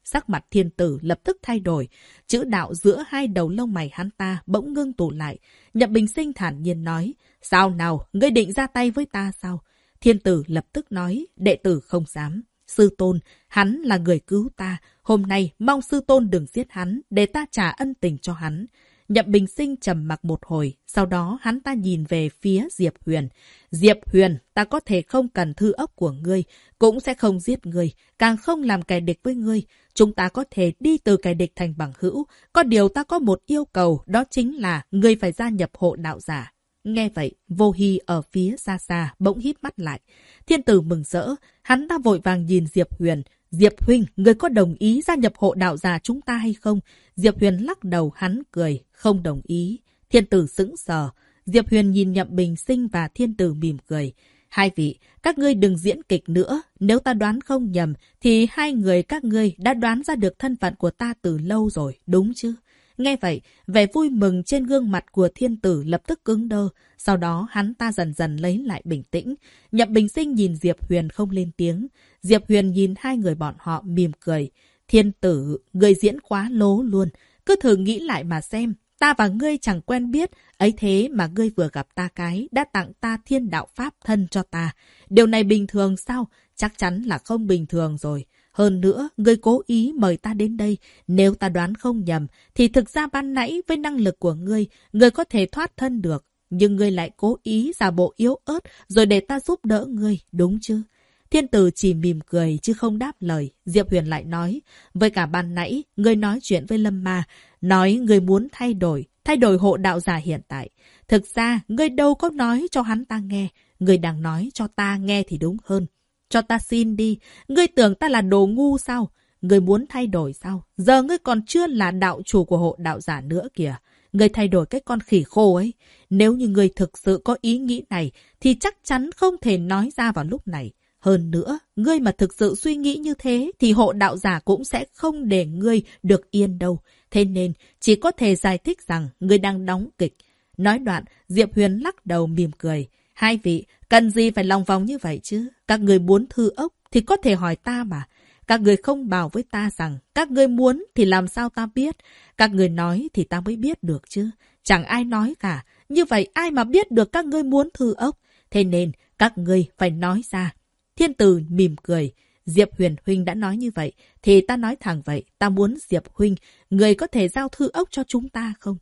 Sắc mặt thiên tử lập tức thay đổi, chữ đạo giữa hai đầu lông mày hắn ta bỗng ngưng tụ lại. Nhậm bình sinh thản nhiên nói, sao nào, ngươi định ra tay với ta sao? Thiên tử lập tức nói, đệ tử không dám. Sư tôn, hắn là người cứu ta, hôm nay mong sư tôn đừng giết hắn, để ta trả ân tình cho hắn. Nhậm Bình Sinh trầm mặc một hồi, sau đó hắn ta nhìn về phía Diệp Huyền. Diệp Huyền, ta có thể không cần thư ốc của ngươi, cũng sẽ không giết ngươi, càng không làm kẻ địch với ngươi. Chúng ta có thể đi từ kẻ địch thành bằng hữu. Có điều ta có một yêu cầu, đó chính là ngươi phải gia nhập hộ đạo giả. Nghe vậy, vô hy ở phía xa xa, bỗng hít mắt lại. Thiên tử mừng rỡ, hắn ta vội vàng nhìn Diệp Huyền. Diệp Huynh, người có đồng ý gia nhập hộ đạo già chúng ta hay không? Diệp Huyền lắc đầu hắn cười, không đồng ý. Thiên tử sững sờ. Diệp Huyền nhìn Nhậm Bình Sinh và thiên tử mỉm cười. Hai vị, các ngươi đừng diễn kịch nữa. Nếu ta đoán không nhầm, thì hai người các ngươi đã đoán ra được thân phận của ta từ lâu rồi, đúng chứ? Nghe vậy, vẻ vui mừng trên gương mặt của thiên tử lập tức cứng đơ. Sau đó hắn ta dần dần lấy lại bình tĩnh. Nhậm Bình Sinh nhìn Diệp Huyền không lên tiếng. Diệp Huyền nhìn hai người bọn họ mỉm cười. Thiên tử, người diễn quá lố luôn. Cứ thử nghĩ lại mà xem. Ta và ngươi chẳng quen biết, ấy thế mà ngươi vừa gặp ta cái, đã tặng ta thiên đạo pháp thân cho ta. Điều này bình thường sao? Chắc chắn là không bình thường rồi. Hơn nữa, ngươi cố ý mời ta đến đây. Nếu ta đoán không nhầm, thì thực ra ban nãy với năng lực của ngươi, ngươi có thể thoát thân được. Nhưng ngươi lại cố ý giả bộ yếu ớt rồi để ta giúp đỡ ngươi, đúng chứ? Thiên tử chỉ mỉm cười chứ không đáp lời. Diệp Huyền lại nói, với cả ban nãy, ngươi nói chuyện với Lâm Ma, nói ngươi muốn thay đổi, thay đổi hộ đạo giả hiện tại. Thực ra, ngươi đâu có nói cho hắn ta nghe, ngươi đang nói cho ta nghe thì đúng hơn. Cho ta xin đi, ngươi tưởng ta là đồ ngu sao? Ngươi muốn thay đổi sao? Giờ ngươi còn chưa là đạo chủ của hộ đạo giả nữa kìa. Ngươi thay đổi cái con khỉ khô ấy. Nếu như ngươi thực sự có ý nghĩ này, thì chắc chắn không thể nói ra vào lúc này. Hơn nữa, ngươi mà thực sự suy nghĩ như thế, thì hộ đạo giả cũng sẽ không để ngươi được yên đâu. Thế nên, chỉ có thể giải thích rằng ngươi đang đóng kịch. Nói đoạn, Diệp Huyền lắc đầu mỉm cười. Hai vị, cần gì phải lòng vòng như vậy chứ? Các người muốn thư ốc thì có thể hỏi ta mà. Các người không bảo với ta rằng các người muốn thì làm sao ta biết. Các người nói thì ta mới biết được chứ. Chẳng ai nói cả. Như vậy ai mà biết được các ngươi muốn thư ốc. Thế nên các ngươi phải nói ra. Thiên tử mỉm cười. Diệp Huyền Huynh đã nói như vậy. Thì ta nói thẳng vậy. Ta muốn Diệp Huynh. Người có thể giao thư ốc cho chúng ta không?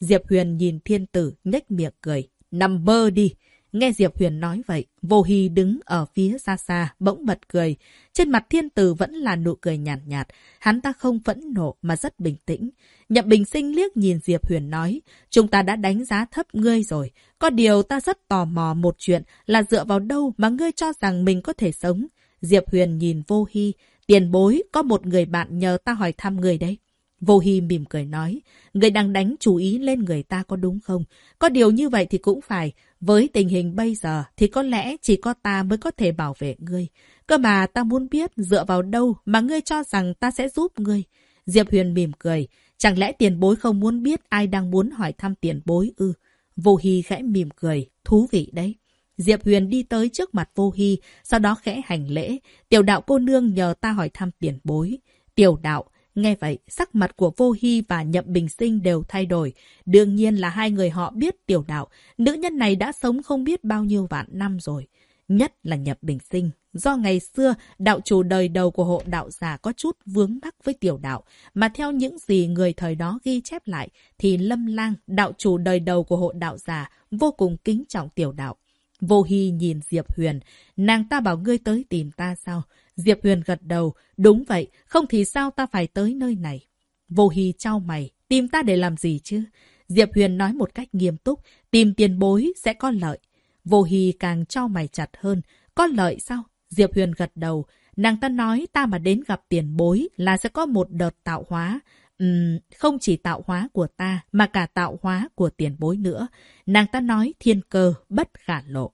Diệp Huyền nhìn thiên tử nhếch miệng cười. Nằm mơ đi. Nghe Diệp Huyền nói vậy, Vô Hy đứng ở phía xa xa, bỗng bật cười. Trên mặt thiên tử vẫn là nụ cười nhạt nhạt. Hắn ta không phẫn nộ mà rất bình tĩnh. Nhậm Bình Sinh liếc nhìn Diệp Huyền nói, chúng ta đã đánh giá thấp ngươi rồi. Có điều ta rất tò mò một chuyện là dựa vào đâu mà ngươi cho rằng mình có thể sống. Diệp Huyền nhìn Vô Hy, tiền bối, có một người bạn nhờ ta hỏi thăm người đấy. Vô Hy mỉm cười nói, người đang đánh chú ý lên người ta có đúng không? Có điều như vậy thì cũng phải. Với tình hình bây giờ thì có lẽ chỉ có ta mới có thể bảo vệ ngươi. Cơ mà ta muốn biết dựa vào đâu mà ngươi cho rằng ta sẽ giúp ngươi. Diệp Huyền mỉm cười. Chẳng lẽ tiền bối không muốn biết ai đang muốn hỏi thăm tiền bối ư? Vô Hy khẽ mỉm cười. Thú vị đấy. Diệp Huyền đi tới trước mặt Vô Hy, sau đó khẽ hành lễ. Tiểu đạo cô nương nhờ ta hỏi thăm tiền bối. Tiểu đạo, Nghe vậy, sắc mặt của Vô Hy và Nhậm Bình Sinh đều thay đổi. Đương nhiên là hai người họ biết tiểu đạo. Nữ nhân này đã sống không biết bao nhiêu vạn năm rồi. Nhất là Nhậm Bình Sinh. Do ngày xưa, đạo chủ đời đầu của hộ đạo già có chút vướng mắc với tiểu đạo. Mà theo những gì người thời đó ghi chép lại, thì Lâm Lang, đạo chủ đời đầu của hộ đạo già vô cùng kính trọng tiểu đạo. Vô Hy nhìn Diệp Huyền. Nàng ta bảo ngươi tới tìm ta sao? Diệp Huyền gật đầu. Đúng vậy, không thì sao ta phải tới nơi này? Vô Hy trao mày. Tìm ta để làm gì chứ? Diệp Huyền nói một cách nghiêm túc. Tìm tiền bối sẽ có lợi. Vô Hy càng trao mày chặt hơn. Có lợi sao? Diệp Huyền gật đầu. Nàng ta nói ta mà đến gặp tiền bối là sẽ có một đợt tạo hóa. Uhm, không chỉ tạo hóa của ta mà cả tạo hóa của tiền bối nữa. Nàng ta nói thiên cơ bất khả lộ.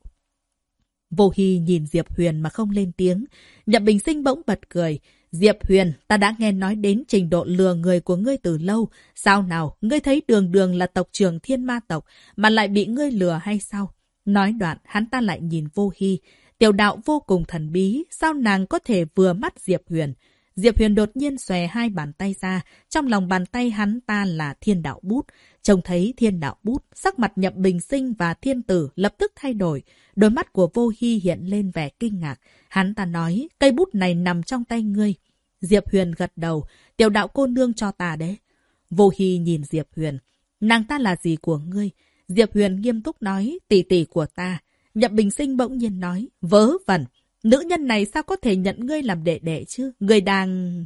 Vô Hy nhìn Diệp Huyền mà không lên tiếng. Nhậm Bình Sinh bỗng bật cười. Diệp Huyền, ta đã nghe nói đến trình độ lừa người của ngươi từ lâu. Sao nào, ngươi thấy đường đường là tộc trưởng thiên ma tộc mà lại bị ngươi lừa hay sao? Nói đoạn, hắn ta lại nhìn Vô Hy. Tiểu đạo vô cùng thần bí, sao nàng có thể vừa mắt Diệp Huyền? Diệp Huyền đột nhiên xòe hai bàn tay ra, trong lòng bàn tay hắn ta là thiên đạo bút. Trông thấy thiên đạo bút, sắc mặt nhậm bình sinh và thiên tử lập tức thay đổi. Đôi mắt của vô hy hiện lên vẻ kinh ngạc. Hắn ta nói, cây bút này nằm trong tay ngươi. Diệp Huyền gật đầu, tiểu đạo cô nương cho ta đấy. Vô hy nhìn Diệp Huyền. Nàng ta là gì của ngươi? Diệp Huyền nghiêm túc nói, tỷ tỷ của ta. Nhậm Bình Sinh bỗng nhiên nói, vớ vẩn. Nữ nhân này sao có thể nhận ngươi làm đệ đệ chứ? Ngươi đang...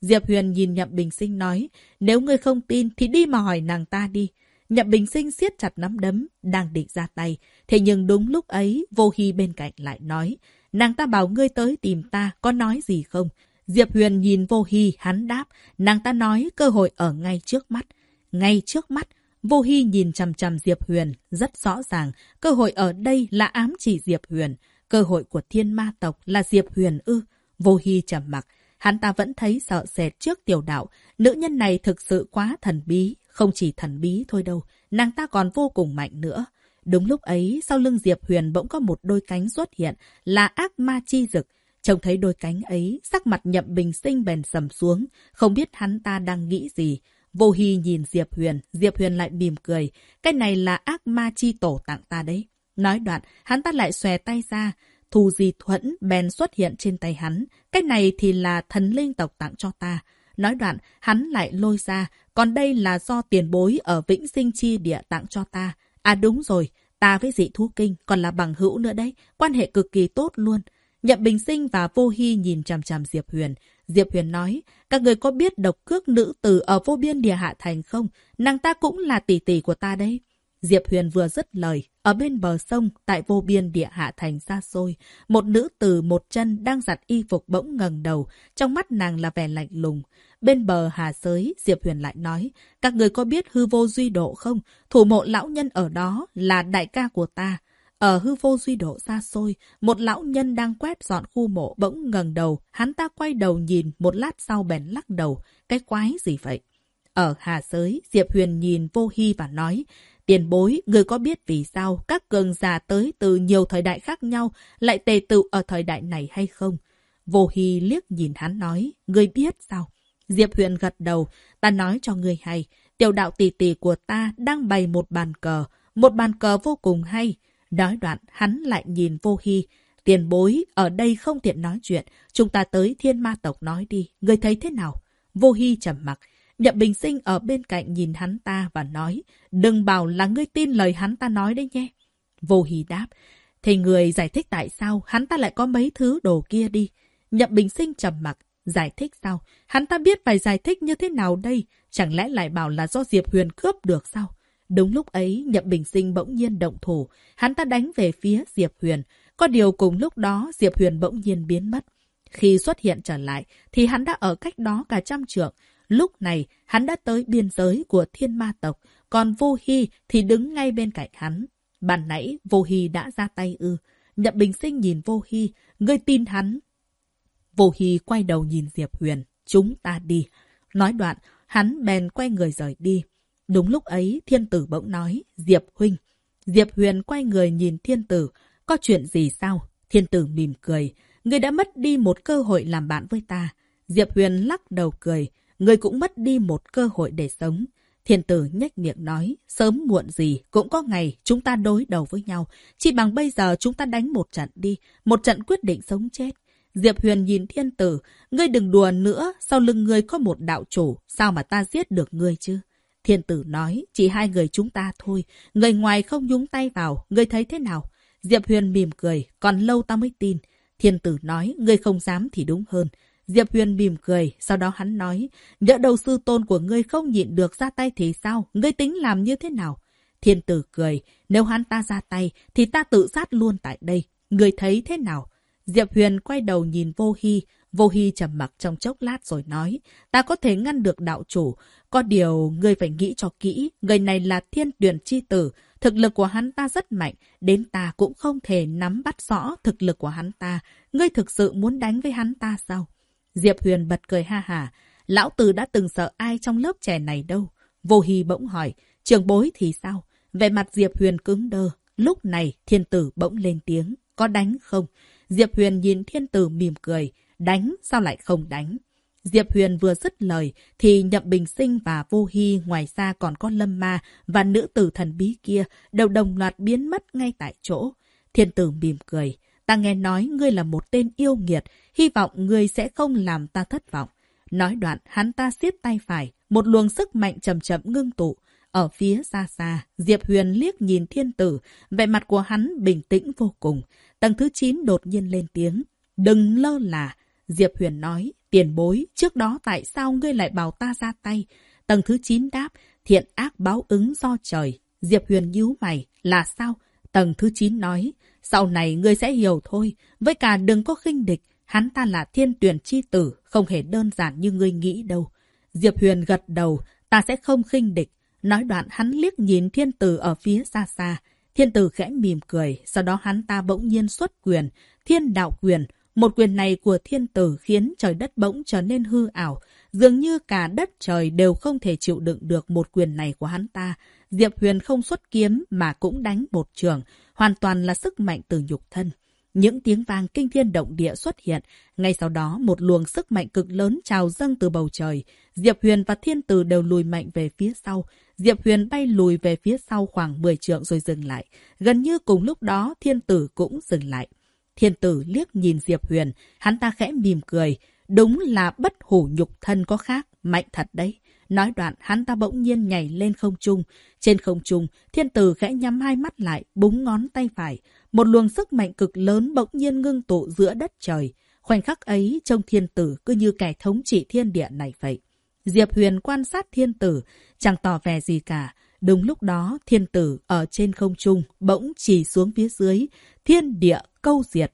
Diệp Huyền nhìn Nhậm Bình Sinh nói, nếu ngươi không tin thì đi mà hỏi nàng ta đi. Nhậm Bình Sinh siết chặt nắm đấm, đang định ra tay. Thế nhưng đúng lúc ấy, Vô Hy bên cạnh lại nói, nàng ta bảo ngươi tới tìm ta, có nói gì không? Diệp Huyền nhìn Vô Hy, hắn đáp, nàng ta nói cơ hội ở ngay trước mắt. Ngay trước mắt, Vô Hy nhìn chằm chằm Diệp Huyền, rất rõ ràng, cơ hội ở đây là ám chỉ Diệp Huyền. Cơ hội của thiên ma tộc là Diệp Huyền ư. Vô Hy trầm mặc, hắn ta vẫn thấy sợ sệt trước tiểu đạo. Nữ nhân này thực sự quá thần bí, không chỉ thần bí thôi đâu, nàng ta còn vô cùng mạnh nữa. Đúng lúc ấy, sau lưng Diệp Huyền bỗng có một đôi cánh xuất hiện, là ác ma chi dực. Trông thấy đôi cánh ấy, sắc mặt nhậm bình sinh bèn sầm xuống, không biết hắn ta đang nghĩ gì. Vô Hy nhìn Diệp Huyền, Diệp Huyền lại mỉm cười. Cái này là ác ma chi tổ tặng ta đấy. Nói đoạn, hắn ta lại xòe tay ra. Thù di thuẫn bèn xuất hiện trên tay hắn. Cái này thì là thần linh tộc tặng cho ta. Nói đoạn, hắn lại lôi ra. Còn đây là do tiền bối ở Vĩnh Sinh Chi Địa tặng cho ta. À đúng rồi, ta với dị thú kinh còn là bằng hữu nữa đấy. Quan hệ cực kỳ tốt luôn. Nhậm Bình Sinh và Vô Hy nhìn chằm chằm Diệp Huyền. Diệp Huyền nói, các người có biết độc cước nữ tử ở vô biên địa hạ thành không? Nàng ta cũng là tỷ tỷ của ta đấy. Diệp Huyền vừa dứt lời, ở bên bờ sông, tại vô biên địa hạ thành xa xôi, một nữ tử một chân đang giặt y phục bỗng ngẩng đầu, trong mắt nàng là vẻ lạnh lùng. Bên bờ hà sới, Diệp Huyền lại nói, các người có biết hư vô duy độ không? Thủ mộ lão nhân ở đó là đại ca của ta. Ở hư vô duy độ xa xôi, một lão nhân đang quét dọn khu mộ bỗng ngẩng đầu, hắn ta quay đầu nhìn, một lát sau bèn lắc đầu, cái quái gì vậy? Ở Hà giới Diệp Huyền nhìn Vô Hy và nói, tiền bối, người có biết vì sao các cường giả tới từ nhiều thời đại khác nhau lại tề tự ở thời đại này hay không? Vô Hy liếc nhìn hắn nói, người biết sao? Diệp Huyền gật đầu, ta nói cho người hay, tiểu đạo tỷ tỷ của ta đang bày một bàn cờ, một bàn cờ vô cùng hay. Nói đoạn, hắn lại nhìn vô hy. Tiền bối, ở đây không tiện nói chuyện. Chúng ta tới thiên ma tộc nói đi. Người thấy thế nào? Vô hy trầm mặc. Nhậm Bình Sinh ở bên cạnh nhìn hắn ta và nói, đừng bảo là ngươi tin lời hắn ta nói đấy nhé. Vô hì đáp, thì người giải thích tại sao hắn ta lại có mấy thứ đồ kia đi. Nhậm Bình Sinh trầm mặc, giải thích sao? Hắn ta biết phải giải thích như thế nào đây? Chẳng lẽ lại bảo là do Diệp Huyền cướp được sao? Đúng lúc ấy, Nhậm Bình Sinh bỗng nhiên động thủ. Hắn ta đánh về phía Diệp Huyền. Có điều cùng lúc đó, Diệp Huyền bỗng nhiên biến mất. Khi xuất hiện trở lại, thì hắn đã ở cách đó cả trăm trượng. Lúc này, hắn đã tới biên giới của thiên ma tộc, còn Vô Hy thì đứng ngay bên cạnh hắn. Bàn nãy, Vô Hy đã ra tay ư. Nhậm Bình Sinh nhìn Vô Hy, ngươi tin hắn. Vô Hy quay đầu nhìn Diệp Huyền, chúng ta đi. Nói đoạn, hắn bèn quay người rời đi. Đúng lúc ấy, thiên tử bỗng nói, Diệp huynh. Diệp Huyền quay người nhìn thiên tử, có chuyện gì sao? Thiên tử mỉm cười, người đã mất đi một cơ hội làm bạn với ta. Diệp Huyền lắc đầu cười, người cũng mất đi một cơ hội để sống. Thiên tử nhếch miệng nói, sớm muộn gì cũng có ngày chúng ta đối đầu với nhau. Chỉ bằng bây giờ chúng ta đánh một trận đi, một trận quyết định sống chết. Diệp Huyền nhìn thiên tử, ngươi đừng đùa nữa, sau lưng ngươi có một đạo chủ, sao mà ta giết được ngươi chứ? Thiên tử nói, chỉ hai người chúng ta thôi, người ngoài không nhúng tay vào, ngươi thấy thế nào? Diệp Huyền mỉm cười, còn lâu ta mới tin. Thiên tử nói, ngươi không dám thì đúng hơn. Diệp Huyền mỉm cười, sau đó hắn nói, nhỡ đầu sư tôn của ngươi không nhịn được ra tay thì sao? Ngươi tính làm như thế nào? Thiên tử cười, nếu hắn ta ra tay, thì ta tự sát luôn tại đây. Ngươi thấy thế nào? Diệp Huyền quay đầu nhìn Vô Hy, Vô Hy trầm mặc trong chốc lát rồi nói, ta có thể ngăn được đạo chủ, có điều ngươi phải nghĩ cho kỹ, người này là thiên tuyển chi tử, thực lực của hắn ta rất mạnh, đến ta cũng không thể nắm bắt rõ thực lực của hắn ta, ngươi thực sự muốn đánh với hắn ta sao? Diệp Huyền bật cười ha hà, lão tử đã từng sợ ai trong lớp trẻ này đâu. Vô Hy bỗng hỏi, trường bối thì sao? Về mặt Diệp Huyền cứng đơ, lúc này thiên tử bỗng lên tiếng, có đánh không? Diệp Huyền nhìn thiên tử mỉm cười, đánh sao lại không đánh? Diệp Huyền vừa dứt lời, thì Nhậm Bình Sinh và Vô Hy ngoài ra còn có Lâm Ma và nữ tử thần bí kia đều đồng loạt biến mất ngay tại chỗ. Thiên tử mỉm cười. Ta nghe nói ngươi là một tên yêu nghiệt, hy vọng ngươi sẽ không làm ta thất vọng. Nói đoạn, hắn ta siết tay phải, một luồng sức mạnh chậm chậm ngưng tụ. Ở phía xa xa, Diệp Huyền liếc nhìn thiên tử, vẻ mặt của hắn bình tĩnh vô cùng. Tầng thứ 9 đột nhiên lên tiếng. Đừng lơ là. Diệp Huyền nói, tiền bối, trước đó tại sao ngươi lại bảo ta ra tay? Tầng thứ 9 đáp, thiện ác báo ứng do trời. Diệp Huyền nhíu mày, là sao? Tầng thứ 9 nói, sau này ngươi sẽ hiểu thôi, với cả đừng có khinh địch, hắn ta là thiên tuyển chi tử, không hề đơn giản như ngươi nghĩ đâu. Diệp Huyền gật đầu, ta sẽ không khinh địch. Nói đoạn hắn liếc nhìn thiên tử ở phía xa xa. Thiên tử khẽ mỉm cười, sau đó hắn ta bỗng nhiên xuất quyền, thiên đạo quyền. Một quyền này của thiên tử khiến trời đất bỗng trở nên hư ảo. Dường như cả đất trời đều không thể chịu đựng được một quyền này của hắn ta. Diệp Huyền không xuất kiếm mà cũng đánh một trường, hoàn toàn là sức mạnh từ nhục thân. Những tiếng vang kinh thiên động địa xuất hiện. Ngay sau đó, một luồng sức mạnh cực lớn trào dâng từ bầu trời. Diệp Huyền và Thiên Tử đều lùi mạnh về phía sau. Diệp Huyền bay lùi về phía sau khoảng 10 trượng rồi dừng lại. Gần như cùng lúc đó, Thiên Tử cũng dừng lại. Thiên Tử liếc nhìn Diệp Huyền, hắn ta khẽ mỉm cười. Đúng là bất hủ nhục thân có khác, mạnh thật đấy. Nói đoạn, hắn ta bỗng nhiên nhảy lên không trung. Trên không trung, thiên tử khẽ nhắm hai mắt lại, búng ngón tay phải. Một luồng sức mạnh cực lớn bỗng nhiên ngưng tụ giữa đất trời. Khoảnh khắc ấy, trông thiên tử cứ như kẻ thống trị thiên địa này vậy. Diệp Huyền quan sát thiên tử, chẳng tỏ vẻ gì cả. Đúng lúc đó, thiên tử ở trên không trung bỗng chỉ xuống phía dưới, thiên địa câu diệt.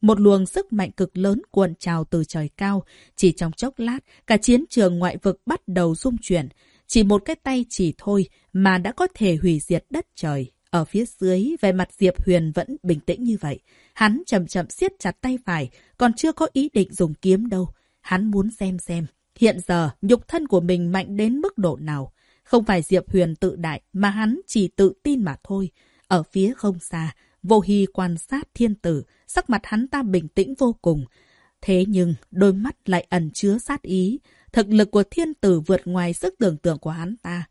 Một luồng sức mạnh cực lớn cuộn trào từ trời cao. Chỉ trong chốc lát, cả chiến trường ngoại vực bắt đầu rung chuyển. Chỉ một cái tay chỉ thôi mà đã có thể hủy diệt đất trời. Ở phía dưới, về mặt Diệp Huyền vẫn bình tĩnh như vậy. Hắn chậm chậm siết chặt tay phải, còn chưa có ý định dùng kiếm đâu. Hắn muốn xem xem, hiện giờ nhục thân của mình mạnh đến mức độ nào. Không phải Diệp Huyền tự đại, mà hắn chỉ tự tin mà thôi. Ở phía không xa, Vô Hy quan sát thiên tử, sắc mặt hắn ta bình tĩnh vô cùng. Thế nhưng, đôi mắt lại ẩn chứa sát ý. Thực lực của thiên tử vượt ngoài sức tưởng tượng của hắn ta.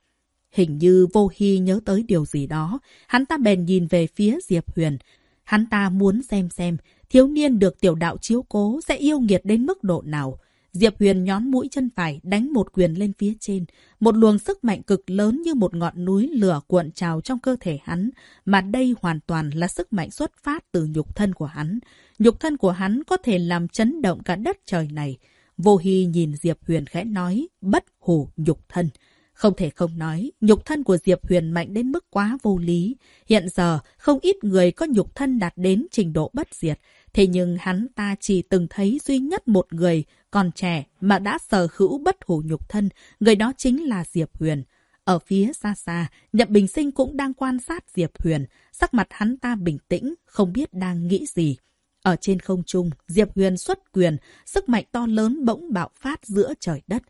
Hình như vô hy nhớ tới điều gì đó. Hắn ta bèn nhìn về phía Diệp Huyền. Hắn ta muốn xem xem thiếu niên được tiểu đạo chiếu cố sẽ yêu nghiệt đến mức độ nào. Diệp Huyền nhón mũi chân phải đánh một quyền lên phía trên. Một luồng sức mạnh cực lớn như một ngọn núi lửa cuộn trào trong cơ thể hắn. Mà đây hoàn toàn là sức mạnh xuất phát từ nhục thân của hắn. Nhục thân của hắn có thể làm chấn động cả đất trời này. Vô Hy nhìn Diệp Huyền khẽ nói, bất hủ nhục thân. Không thể không nói, nhục thân của Diệp Huyền mạnh đến mức quá vô lý. Hiện giờ, không ít người có nhục thân đạt đến trình độ bất diệt. Thế nhưng hắn ta chỉ từng thấy duy nhất một người còn trẻ mà đã sở hữu bất hủ nhục thân, người đó chính là Diệp Huyền. Ở phía xa xa, Nhậm Bình Sinh cũng đang quan sát Diệp Huyền, sắc mặt hắn ta bình tĩnh, không biết đang nghĩ gì. Ở trên không trung, Diệp Huyền xuất quyền, sức mạnh to lớn bỗng bạo phát giữa trời đất.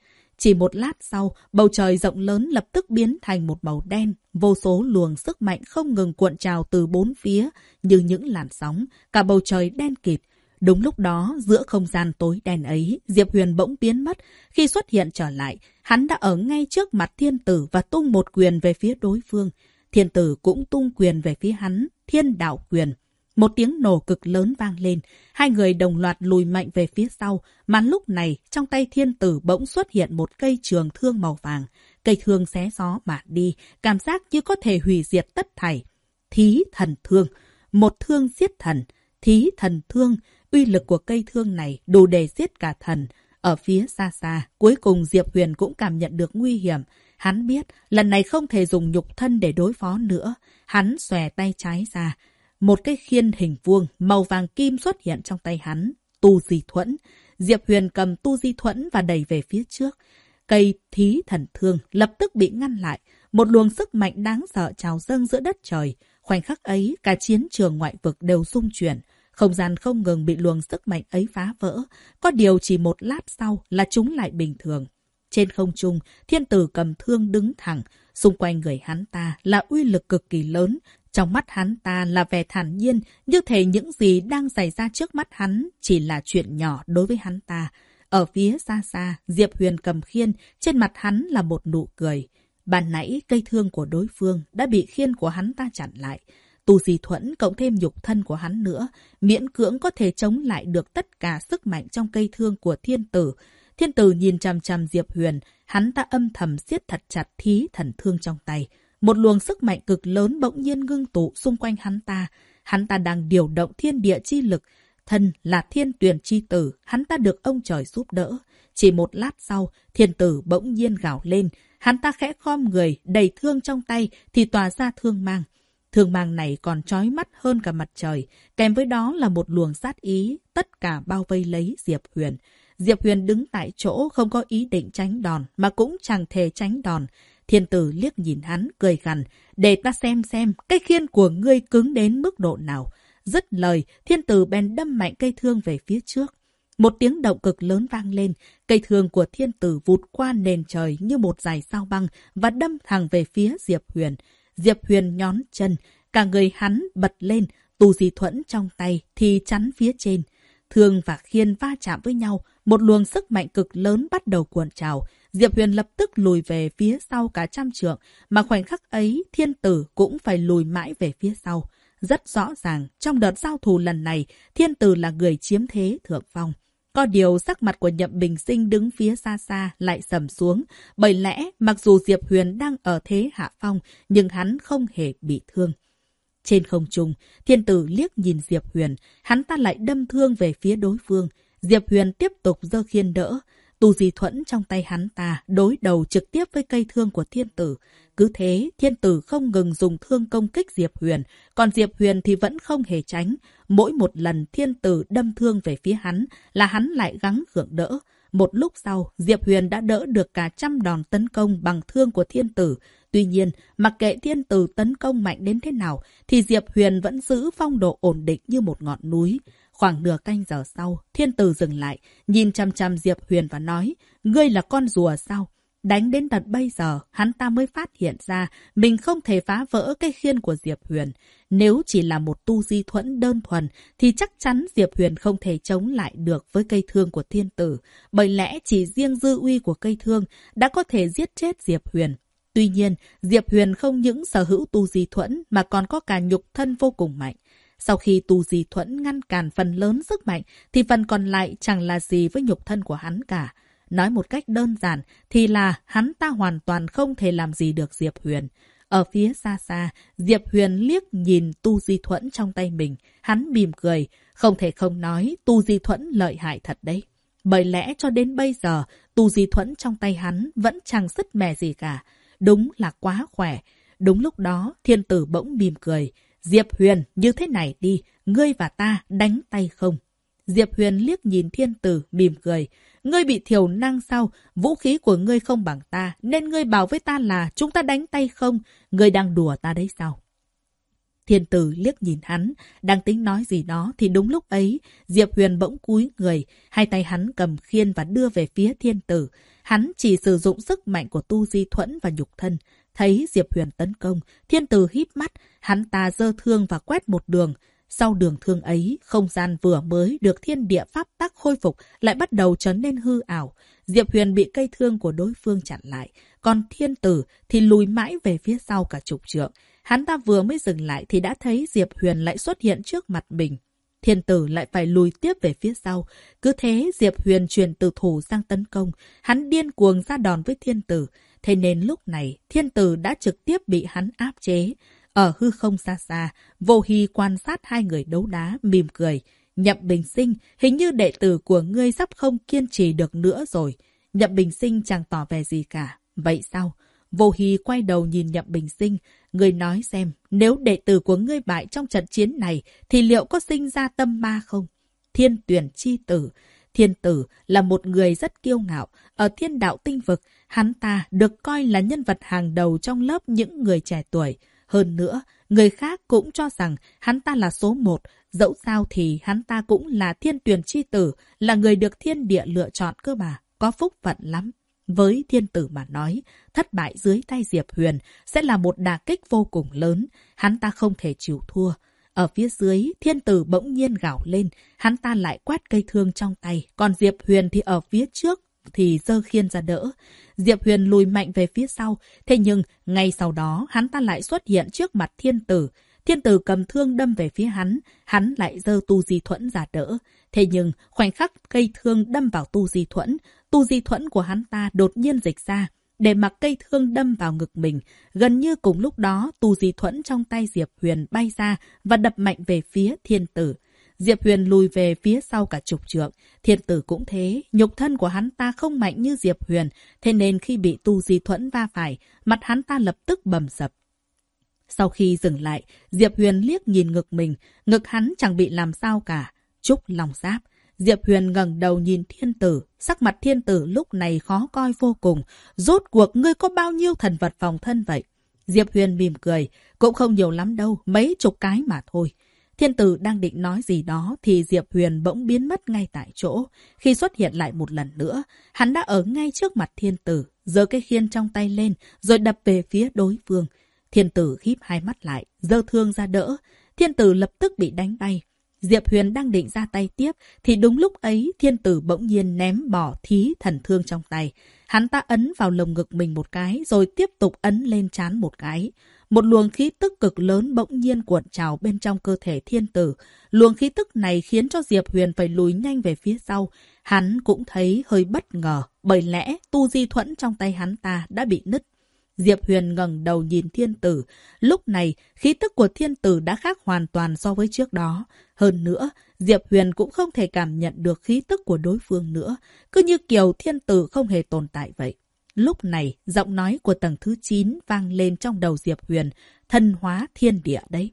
Chỉ một lát sau, bầu trời rộng lớn lập tức biến thành một màu đen. Vô số luồng sức mạnh không ngừng cuộn trào từ bốn phía, như những làn sóng. Cả bầu trời đen kịt. Đúng lúc đó, giữa không gian tối đen ấy, Diệp Huyền bỗng biến mất. Khi xuất hiện trở lại, hắn đã ở ngay trước mặt thiên tử và tung một quyền về phía đối phương. Thiên tử cũng tung quyền về phía hắn, thiên đạo quyền. Một tiếng nổ cực lớn vang lên, hai người đồng loạt lùi mạnh về phía sau, mà lúc này trong tay thiên tử bỗng xuất hiện một cây trường thương màu vàng. Cây thương xé gió mà đi, cảm giác như có thể hủy diệt tất thảy. Thí thần thương, một thương giết thần, thí thần thương, uy lực của cây thương này đủ để giết cả thần. Ở phía xa xa, cuối cùng Diệp Huyền cũng cảm nhận được nguy hiểm. Hắn biết lần này không thể dùng nhục thân để đối phó nữa. Hắn xòe tay trái ra, một cái khiên hình vuông màu vàng kim xuất hiện trong tay hắn. Tu di thuẫn. Diệp Huyền cầm tu di thuẫn và đẩy về phía trước. Cây thí thần thương lập tức bị ngăn lại. Một luồng sức mạnh đáng sợ trào dâng giữa đất trời. Khoảnh khắc ấy, cả chiến trường ngoại vực đều rung chuyển. Không gian không ngừng bị luồng sức mạnh ấy phá vỡ. Có điều chỉ một lát sau là chúng lại bình thường. Trên không trung, thiên tử cầm thương đứng thẳng. Xung quanh người hắn ta là uy lực cực kỳ lớn, trong mắt hắn ta là vẻ thản nhiên, như thể những gì đang xảy ra trước mắt hắn chỉ là chuyện nhỏ đối với hắn ta. Ở phía xa xa, Diệp Huyền cầm khiên, trên mặt hắn là một nụ cười. Bàn nãy cây thương của đối phương đã bị khiên của hắn ta chặn lại. Tù dì thuẫn cộng thêm nhục thân của hắn nữa, miễn cưỡng có thể chống lại được tất cả sức mạnh trong cây thương của thiên tử. Thiên tử nhìn chằm chằm Diệp Huyền, hắn ta âm thầm siết thật chặt thí thần thương trong tay. Một luồng sức mạnh cực lớn bỗng nhiên ngưng tụ xung quanh hắn ta. Hắn ta đang điều động thiên địa chi lực. Thân là thiên tuyển chi tử, hắn ta được ông trời giúp đỡ. Chỉ một lát sau, thiên tử bỗng nhiên gào lên. Hắn ta khẽ khom người, đầy thương trong tay thì tỏa ra thương mang. Thương mang này còn trói mắt hơn cả mặt trời, kèm với đó là một luồng sát ý, tất cả bao vây lấy Diệp Huyền. Diệp Huyền đứng tại chỗ không có ý định tránh đòn, mà cũng chẳng thể tránh đòn. Thiên tử liếc nhìn hắn, cười gằn, để ta xem xem cái khiên của ngươi cứng đến mức độ nào. Dứt lời, thiên tử bèn đâm mạnh cây thương về phía trước. Một tiếng động cực lớn vang lên, cây thương của thiên tử vụt qua nền trời như một dải sao băng và đâm thẳng về phía Diệp Huyền. Diệp Huyền nhón chân, cả người hắn bật lên, tù di thuẫn trong tay thì chắn phía trên. Thương và khiên va chạm với nhau, một luồng sức mạnh cực lớn bắt đầu cuộn trào. Diệp Huyền lập tức lùi về phía sau cả trăm trượng, mà khoảnh khắc ấy thiên tử cũng phải lùi mãi về phía sau. Rất rõ ràng, trong đợt giao thù lần này, thiên tử là người chiếm thế thượng phong. Có điều sắc mặt của Nhậm Bình Sinh đứng phía xa xa lại sầm xuống, bởi lẽ mặc dù Diệp Huyền đang ở thế hạ phong, nhưng hắn không hề bị thương. Trên không trung, thiên tử liếc nhìn Diệp Huyền, hắn ta lại đâm thương về phía đối phương. Diệp Huyền tiếp tục dơ khiên đỡ. Tu di thuẫn trong tay hắn ta đối đầu trực tiếp với cây thương của thiên tử. Cứ thế, thiên tử không ngừng dùng thương công kích Diệp Huyền, còn Diệp Huyền thì vẫn không hề tránh. Mỗi một lần thiên tử đâm thương về phía hắn là hắn lại gắng gượng đỡ. Một lúc sau, Diệp Huyền đã đỡ được cả trăm đòn tấn công bằng thương của thiên tử. Tuy nhiên, mặc kệ thiên tử tấn công mạnh đến thế nào, thì Diệp Huyền vẫn giữ phong độ ổn định như một ngọn núi. Khoảng nửa canh giờ sau, thiên tử dừng lại, nhìn chăm chăm Diệp Huyền và nói, ngươi là con rùa sao? Đánh đến tận bây giờ, hắn ta mới phát hiện ra mình không thể phá vỡ cái khiên của Diệp Huyền. Nếu chỉ là một tu di thuẫn đơn thuần, thì chắc chắn Diệp Huyền không thể chống lại được với cây thương của thiên tử. Bởi lẽ chỉ riêng dư uy của cây thương đã có thể giết chết Diệp Huyền. Tuy nhiên, Diệp Huyền không những sở hữu tu di thuẫn mà còn có cả nhục thân vô cùng mạnh. Sau khi tu di thuẫn ngăn cản phần lớn sức mạnh, thì phần còn lại chẳng là gì với nhục thân của hắn cả. Nói một cách đơn giản thì là hắn ta hoàn toàn không thể làm gì được Diệp Huyền. Ở phía xa xa, Diệp Huyền liếc nhìn tu di thuẫn trong tay mình. Hắn mỉm cười, không thể không nói tu di thuẫn lợi hại thật đấy. Bởi lẽ cho đến bây giờ, tu di thuẫn trong tay hắn vẫn chẳng sứt mẻ gì cả. Đúng là quá khỏe. Đúng lúc đó, thiên tử bỗng mỉm cười. Diệp Huyền, như thế này đi, ngươi và ta đánh tay không? Diệp Huyền liếc nhìn thiên tử, mỉm cười. Ngươi bị thiểu năng sao? Vũ khí của ngươi không bằng ta, nên ngươi bảo với ta là chúng ta đánh tay không? Ngươi đang đùa ta đấy sao? Thiên tử liếc nhìn hắn, đang tính nói gì đó thì đúng lúc ấy, Diệp Huyền bỗng cúi người, hai tay hắn cầm khiên và đưa về phía thiên tử. Hắn chỉ sử dụng sức mạnh của tu di thuẫn và nhục thân. Thấy Diệp Huyền tấn công, thiên tử híp mắt, hắn ta dơ thương và quét một đường. Sau đường thương ấy, không gian vừa mới được thiên địa pháp tắc khôi phục lại bắt đầu trở nên hư ảo. Diệp Huyền bị cây thương của đối phương chặn lại, còn thiên tử thì lùi mãi về phía sau cả chục trượng. Hắn ta vừa mới dừng lại thì đã thấy Diệp Huyền lại xuất hiện trước mặt mình. Thiên tử lại phải lùi tiếp về phía sau. Cứ thế Diệp Huyền chuyển từ thủ sang tấn công. Hắn điên cuồng ra đòn với thiên tử. Thế nên lúc này thiên tử đã trực tiếp bị hắn áp chế. Ở hư không xa xa, vô hy quan sát hai người đấu đá, mỉm cười. Nhậm Bình Sinh, hình như đệ tử của ngươi sắp không kiên trì được nữa rồi. Nhậm Bình Sinh chẳng tỏ vẻ gì cả. Vậy sao? Vô Hy quay đầu nhìn Nhậm Bình Sinh. Ngươi nói xem, nếu đệ tử của ngươi bại trong trận chiến này, thì liệu có sinh ra tâm ma không? Thiên tuyển chi tử. Thiên tử là một người rất kiêu ngạo. Ở thiên đạo tinh vực, hắn ta được coi là nhân vật hàng đầu trong lớp những người trẻ tuổi. Hơn nữa, người khác cũng cho rằng hắn ta là số một, dẫu sao thì hắn ta cũng là thiên tuyển chi tử, là người được thiên địa lựa chọn cơ mà, có phúc phận lắm. Với thiên tử mà nói, thất bại dưới tay Diệp Huyền sẽ là một đà kích vô cùng lớn, hắn ta không thể chịu thua. Ở phía dưới, thiên tử bỗng nhiên gào lên, hắn ta lại quét cây thương trong tay, còn Diệp Huyền thì ở phía trước thì dơ khiên ra đỡ. Diệp Huyền lùi mạnh về phía sau, thế nhưng ngay sau đó hắn ta lại xuất hiện trước mặt thiên tử. Thiên tử cầm thương đâm về phía hắn, hắn lại dơ tu di thuẫn ra đỡ. Thế nhưng khoảnh khắc cây thương đâm vào tu di thuẫn, tu di thuẫn của hắn ta đột nhiên dịch ra, để mặc cây thương đâm vào ngực mình. Gần như cùng lúc đó, tu di thuẫn trong tay Diệp Huyền bay ra và đập mạnh về phía thiên tử. Diệp Huyền lùi về phía sau cả chục trượng. Thiên tử cũng thế, nhục thân của hắn ta không mạnh như Diệp Huyền, thế nên khi bị tu di thuẫn va phải, mặt hắn ta lập tức bầm sập. Sau khi dừng lại, Diệp Huyền liếc nhìn ngực mình, ngực hắn chẳng bị làm sao cả. Trúc lòng giáp. Diệp Huyền ngẩng đầu nhìn thiên tử, sắc mặt thiên tử lúc này khó coi vô cùng. Rốt cuộc ngươi có bao nhiêu thần vật phòng thân vậy? Diệp Huyền mỉm cười, cũng không nhiều lắm đâu, mấy chục cái mà thôi. Thiên tử đang định nói gì đó thì Diệp Huyền bỗng biến mất ngay tại chỗ. Khi xuất hiện lại một lần nữa, hắn đã ở ngay trước mặt thiên tử, giơ cái khiên trong tay lên rồi đập về phía đối phương. Thiên tử híp hai mắt lại, giơ thương ra đỡ. Thiên tử lập tức bị đánh bay. Diệp Huyền đang định ra tay tiếp, thì đúng lúc ấy thiên tử bỗng nhiên ném bỏ thí thần thương trong tay. Hắn ta ấn vào lồng ngực mình một cái, rồi tiếp tục ấn lên chán một cái. Một luồng khí tức cực lớn bỗng nhiên cuộn trào bên trong cơ thể thiên tử. Luồng khí tức này khiến cho Diệp Huyền phải lùi nhanh về phía sau. Hắn cũng thấy hơi bất ngờ, bởi lẽ tu di thuẫn trong tay hắn ta đã bị nứt Diệp Huyền ngẩng đầu nhìn thiên tử. Lúc này, khí tức của thiên tử đã khác hoàn toàn so với trước đó. Hơn nữa, Diệp Huyền cũng không thể cảm nhận được khí tức của đối phương nữa. Cứ như kiểu thiên tử không hề tồn tại vậy. Lúc này, giọng nói của tầng thứ 9 vang lên trong đầu Diệp Huyền. Thân hóa thiên địa đấy.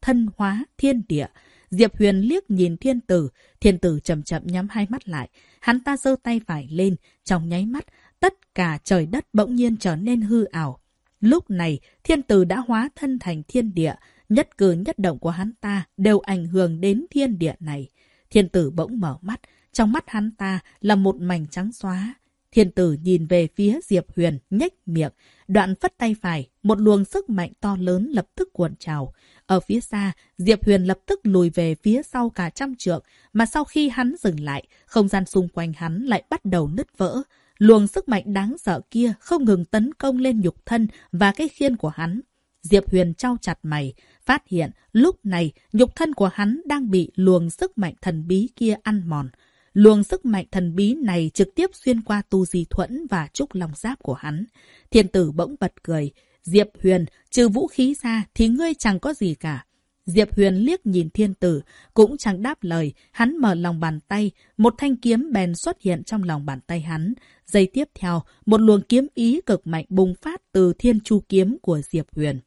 Thân hóa thiên địa. Diệp Huyền liếc nhìn thiên tử. Thiên tử chậm chậm nhắm hai mắt lại. Hắn ta giơ tay phải lên. Trong nháy mắt, tất cả trời đất bỗng nhiên trở nên hư ảo. Lúc này, thiên tử đã hóa thân thành thiên địa, nhất cử nhất động của hắn ta đều ảnh hưởng đến thiên địa này. Thiên tử bỗng mở mắt, trong mắt hắn ta là một mảnh trắng xóa. Thiên tử nhìn về phía Diệp Huyền, nhếch miệng, đoạn phất tay phải, một luồng sức mạnh to lớn lập tức cuộn trào. Ở phía xa, Diệp Huyền lập tức lùi về phía sau cả trăm trượng, mà sau khi hắn dừng lại, không gian xung quanh hắn lại bắt đầu nứt vỡ. Luồng sức mạnh đáng sợ kia không ngừng tấn công lên nhục thân và cái khiên của hắn. Diệp Huyền trao chặt mày, phát hiện lúc này nhục thân của hắn đang bị luồng sức mạnh thần bí kia ăn mòn. Luồng sức mạnh thần bí này trực tiếp xuyên qua tu di thuẫn và trúc lòng giáp của hắn. Thiên tử bỗng bật cười. Diệp Huyền, trừ vũ khí ra thì ngươi chẳng có gì cả. Diệp Huyền liếc nhìn thiên tử, cũng chẳng đáp lời, hắn mở lòng bàn tay, một thanh kiếm bèn xuất hiện trong lòng bàn tay hắn. Giây tiếp theo, một luồng kiếm ý cực mạnh bùng phát từ thiên chu kiếm của Diệp Huyền.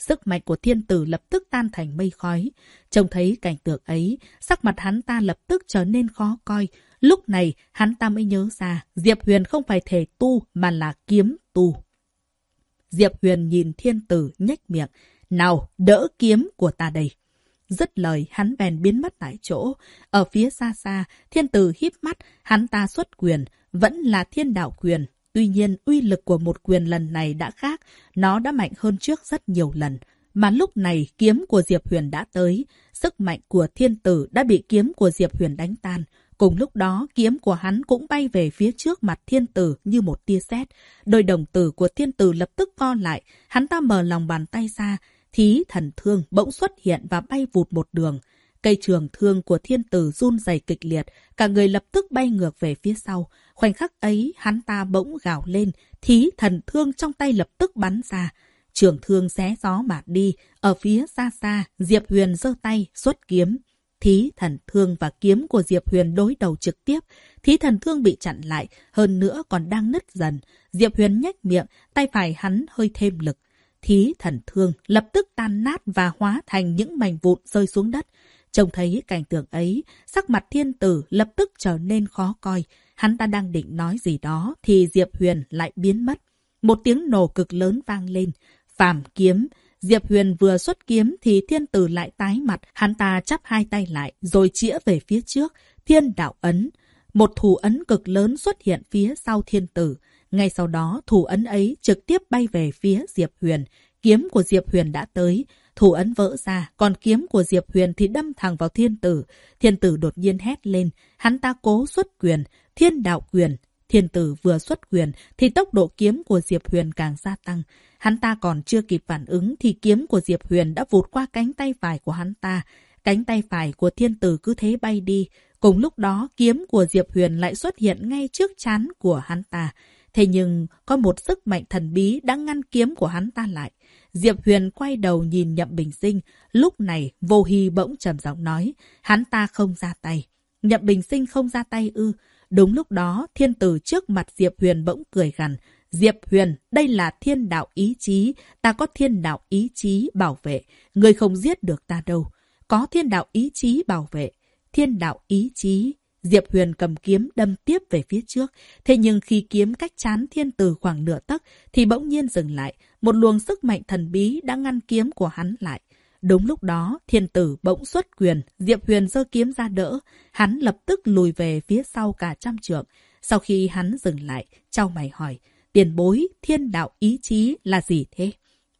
Sức mạnh của thiên tử lập tức tan thành mây khói. Trông thấy cảnh tượng ấy, sắc mặt hắn ta lập tức trở nên khó coi. Lúc này, hắn ta mới nhớ ra, Diệp Huyền không phải thể tu mà là kiếm tu. Diệp Huyền nhìn thiên tử nhếch miệng. Nào, đỡ kiếm của ta đây. Dứt lời, hắn bèn biến mất tại chỗ. Ở phía xa xa, thiên tử híp mắt, hắn ta xuất quyền, vẫn là thiên đạo quyền. Tuy nhiên, uy lực của một quyền lần này đã khác, nó đã mạnh hơn trước rất nhiều lần. Mà lúc này, kiếm của Diệp Huyền đã tới. Sức mạnh của thiên tử đã bị kiếm của Diệp Huyền đánh tan. Cùng lúc đó, kiếm của hắn cũng bay về phía trước mặt thiên tử như một tia sét. Đôi đồng tử của thiên tử lập tức co lại, hắn ta mở lòng bàn tay ra, Thí thần thương bỗng xuất hiện và bay vụt một đường. Cây trường thương của thiên tử run dày kịch liệt, cả người lập tức bay ngược về phía sau. Khoảnh khắc ấy, hắn ta bỗng gào lên, thí thần thương trong tay lập tức bắn ra. Trường thương xé gió mà đi, ở phía xa xa, Diệp Huyền giơ tay, xuất kiếm. Thí thần thương và kiếm của Diệp Huyền đối đầu trực tiếp. Thí thần thương bị chặn lại, hơn nữa còn đang nứt dần. Diệp Huyền nhếch miệng, tay phải hắn hơi thêm lực. Thí thần thương lập tức tan nát và hóa thành những mảnh vụn rơi xuống đất. Trông thấy cảnh tượng ấy, sắc mặt thiên tử lập tức trở nên khó coi. Hắn ta đang định nói gì đó thì Diệp Huyền lại biến mất. Một tiếng nổ cực lớn vang lên. Phàm kiếm. Diệp Huyền vừa xuất kiếm thì thiên tử lại tái mặt. Hắn ta chắp hai tay lại rồi chĩa về phía trước. Thiên đạo ấn. Một thủ ấn cực lớn xuất hiện phía sau thiên tử. Ngay sau đó, thủ ấn ấy trực tiếp bay về phía Diệp Huyền. Kiếm của Diệp Huyền đã tới. Thủ ấn vỡ ra, còn kiếm của Diệp Huyền thì đâm thẳng vào thiên tử. Thiên tử đột nhiên hét lên. Hắn ta cố xuất quyền, thiên đạo quyền. Thiên tử vừa xuất quyền thì tốc độ kiếm của Diệp Huyền càng gia tăng. Hắn ta còn chưa kịp phản ứng thì kiếm của Diệp Huyền đã vụt qua cánh tay phải của hắn ta. Cánh tay phải của thiên tử cứ thế bay đi. Cùng lúc đó, kiếm của Diệp Huyền lại xuất hiện ngay trước chán của hắn ta. Thế nhưng, có một sức mạnh thần bí đã ngăn kiếm của hắn ta lại. Diệp Huyền quay đầu nhìn Nhậm Bình Sinh. Lúc này, Vô Hy bỗng trầm giọng nói, hắn ta không ra tay. Nhậm Bình Sinh không ra tay ư. Đúng lúc đó, thiên tử trước mặt Diệp Huyền bỗng cười gằn. Diệp Huyền, đây là thiên đạo ý chí. Ta có thiên đạo ý chí bảo vệ. Người không giết được ta đâu. Có thiên đạo ý chí bảo vệ. Thiên đạo ý chí. Diệp Huyền cầm kiếm đâm tiếp về phía trước. Thế nhưng khi kiếm cách chán thiên tử khoảng nửa tấc thì bỗng nhiên dừng lại. Một luồng sức mạnh thần bí đã ngăn kiếm của hắn lại. Đúng lúc đó, thiên tử bỗng xuất quyền, Diệp Huyền giơ kiếm ra đỡ. Hắn lập tức lùi về phía sau cả trăm trượng. Sau khi hắn dừng lại, trao mày hỏi, tiền bối, thiên đạo ý chí là gì thế?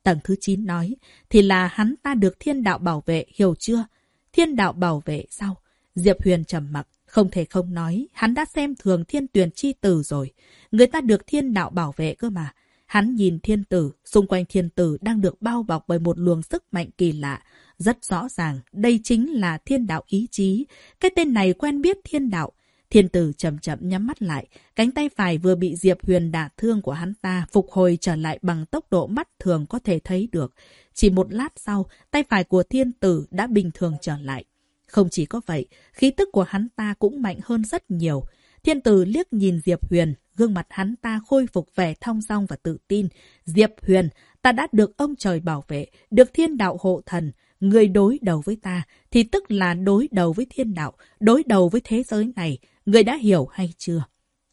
Tầng thứ 9 nói, thì là hắn ta được thiên đạo bảo vệ, hiểu chưa? Thiên đạo bảo vệ sao? Diệp Huyền trầm mặc, không thể không nói, hắn đã xem thường thiên tuyển chi tử rồi. Người ta được thiên đạo bảo vệ cơ mà. Hắn nhìn thiên tử, xung quanh thiên tử đang được bao bọc bởi một luồng sức mạnh kỳ lạ. Rất rõ ràng, đây chính là thiên đạo ý chí. Cái tên này quen biết thiên đạo. Thiên tử chậm chậm nhắm mắt lại, cánh tay phải vừa bị Diệp Huyền đả thương của hắn ta phục hồi trở lại bằng tốc độ mắt thường có thể thấy được. Chỉ một lát sau, tay phải của thiên tử đã bình thường trở lại. Không chỉ có vậy, khí tức của hắn ta cũng mạnh hơn rất nhiều. Thiên tử liếc nhìn Diệp Huyền, gương mặt hắn ta khôi phục vẻ thong dong và tự tin. Diệp Huyền, ta đã được ông trời bảo vệ, được thiên đạo hộ thần. Người đối đầu với ta, thì tức là đối đầu với thiên đạo, đối đầu với thế giới này. Người đã hiểu hay chưa?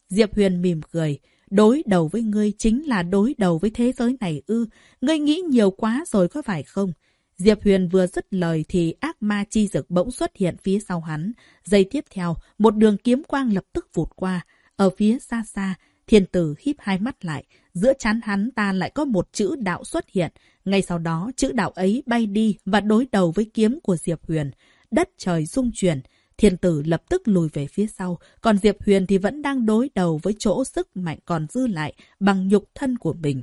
Diệp Huyền mỉm cười. Đối đầu với ngươi chính là đối đầu với thế giới này ư. Ngươi nghĩ nhiều quá rồi có phải không? Diệp Huyền vừa dứt lời thì ác ma chi dực bỗng xuất hiện phía sau hắn. Giây tiếp theo, một đường kiếm quang lập tức vụt qua. Ở phía xa xa, thiên tử híp hai mắt lại. Giữa chán hắn ta lại có một chữ đạo xuất hiện. Ngay sau đó, chữ đạo ấy bay đi và đối đầu với kiếm của Diệp Huyền. Đất trời rung chuyển. Thiên tử lập tức lùi về phía sau, còn Diệp Huyền thì vẫn đang đối đầu với chỗ sức mạnh còn dư lại bằng nhục thân của mình.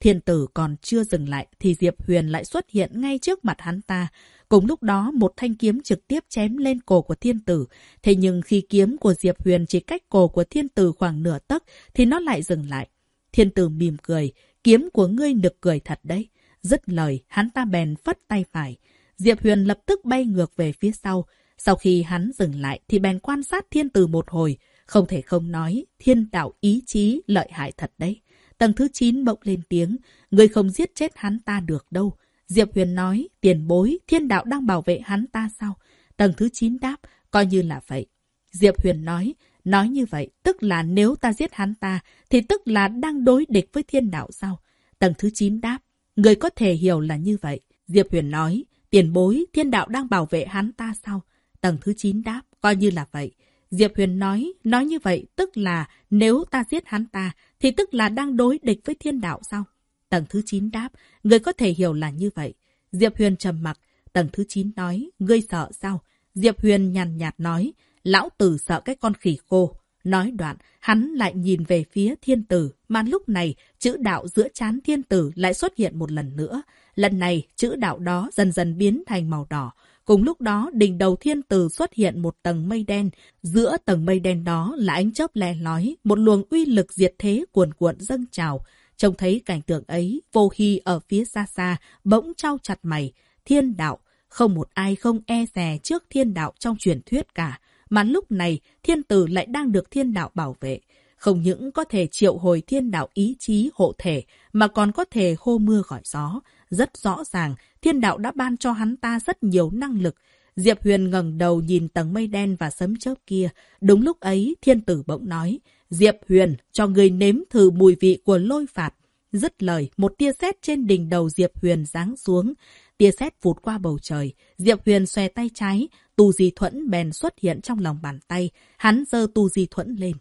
Thiên tử còn chưa dừng lại thì Diệp Huyền lại xuất hiện ngay trước mặt hắn ta. Cùng lúc đó một thanh kiếm trực tiếp chém lên cổ của thiên tử. Thế nhưng khi kiếm của Diệp Huyền chỉ cách cổ của thiên tử khoảng nửa tấc thì nó lại dừng lại. Thiên tử mỉm cười, kiếm của ngươi nực cười thật đấy. Dứt lời, hắn ta bèn phất tay phải. Diệp Huyền lập tức bay ngược về phía sau. Sau khi hắn dừng lại thì bèn quan sát thiên tử một hồi. Không thể không nói, thiên đạo ý chí lợi hại thật đấy. Tầng thứ 9 bỗng lên tiếng, người không giết chết hắn ta được đâu. Diệp Huyền nói, tiền bối, thiên đạo đang bảo vệ hắn ta sao? Tầng thứ 9 đáp, coi như là vậy. Diệp Huyền nói, nói như vậy, tức là nếu ta giết hắn ta, thì tức là đang đối địch với thiên đạo sao? Tầng thứ 9 đáp, người có thể hiểu là như vậy. Diệp Huyền nói, tiền bối, thiên đạo đang bảo vệ hắn ta sao? Tầng thứ 9 đáp, coi như là vậy. Diệp Huyền nói, nói như vậy tức là nếu ta giết hắn ta, thì tức là đang đối địch với thiên đạo sao? Tầng thứ 9 đáp, người có thể hiểu là như vậy. Diệp Huyền trầm mặc, tầng thứ 9 nói, ngươi sợ sao? Diệp Huyền nhàn nhạt nói, lão tử sợ cái con khỉ khô. Nói đoạn, hắn lại nhìn về phía thiên tử, mà lúc này chữ đạo giữa chán thiên tử lại xuất hiện một lần nữa. Lần này, chữ đạo đó dần dần biến thành màu đỏ. Cùng lúc đó, đỉnh đầu thiên tử xuất hiện một tầng mây đen. Giữa tầng mây đen đó là ánh chớp le lói, một luồng uy lực diệt thế cuồn cuộn dâng trào. Trông thấy cảnh tượng ấy, vô khi ở phía xa xa, bỗng trao chặt mày. Thiên đạo, không một ai không e rè trước thiên đạo trong truyền thuyết cả. Mà lúc này, thiên tử lại đang được thiên đạo bảo vệ. Không những có thể triệu hồi thiên đạo ý chí hộ thể, mà còn có thể hô mưa gọi gió. Rất rõ ràng, thiên đạo đã ban cho hắn ta rất nhiều năng lực. Diệp Huyền ngẩng đầu nhìn tầng mây đen và sấm chớp kia. Đúng lúc ấy, thiên tử bỗng nói, Diệp Huyền, cho người nếm thử mùi vị của lôi phạt. Dứt lời, một tia sét trên đỉnh đầu Diệp Huyền giáng xuống. Tia sét vụt qua bầu trời. Diệp Huyền xòe tay trái, tu di thuẫn bèn xuất hiện trong lòng bàn tay. Hắn giơ tu di thuẫn lên.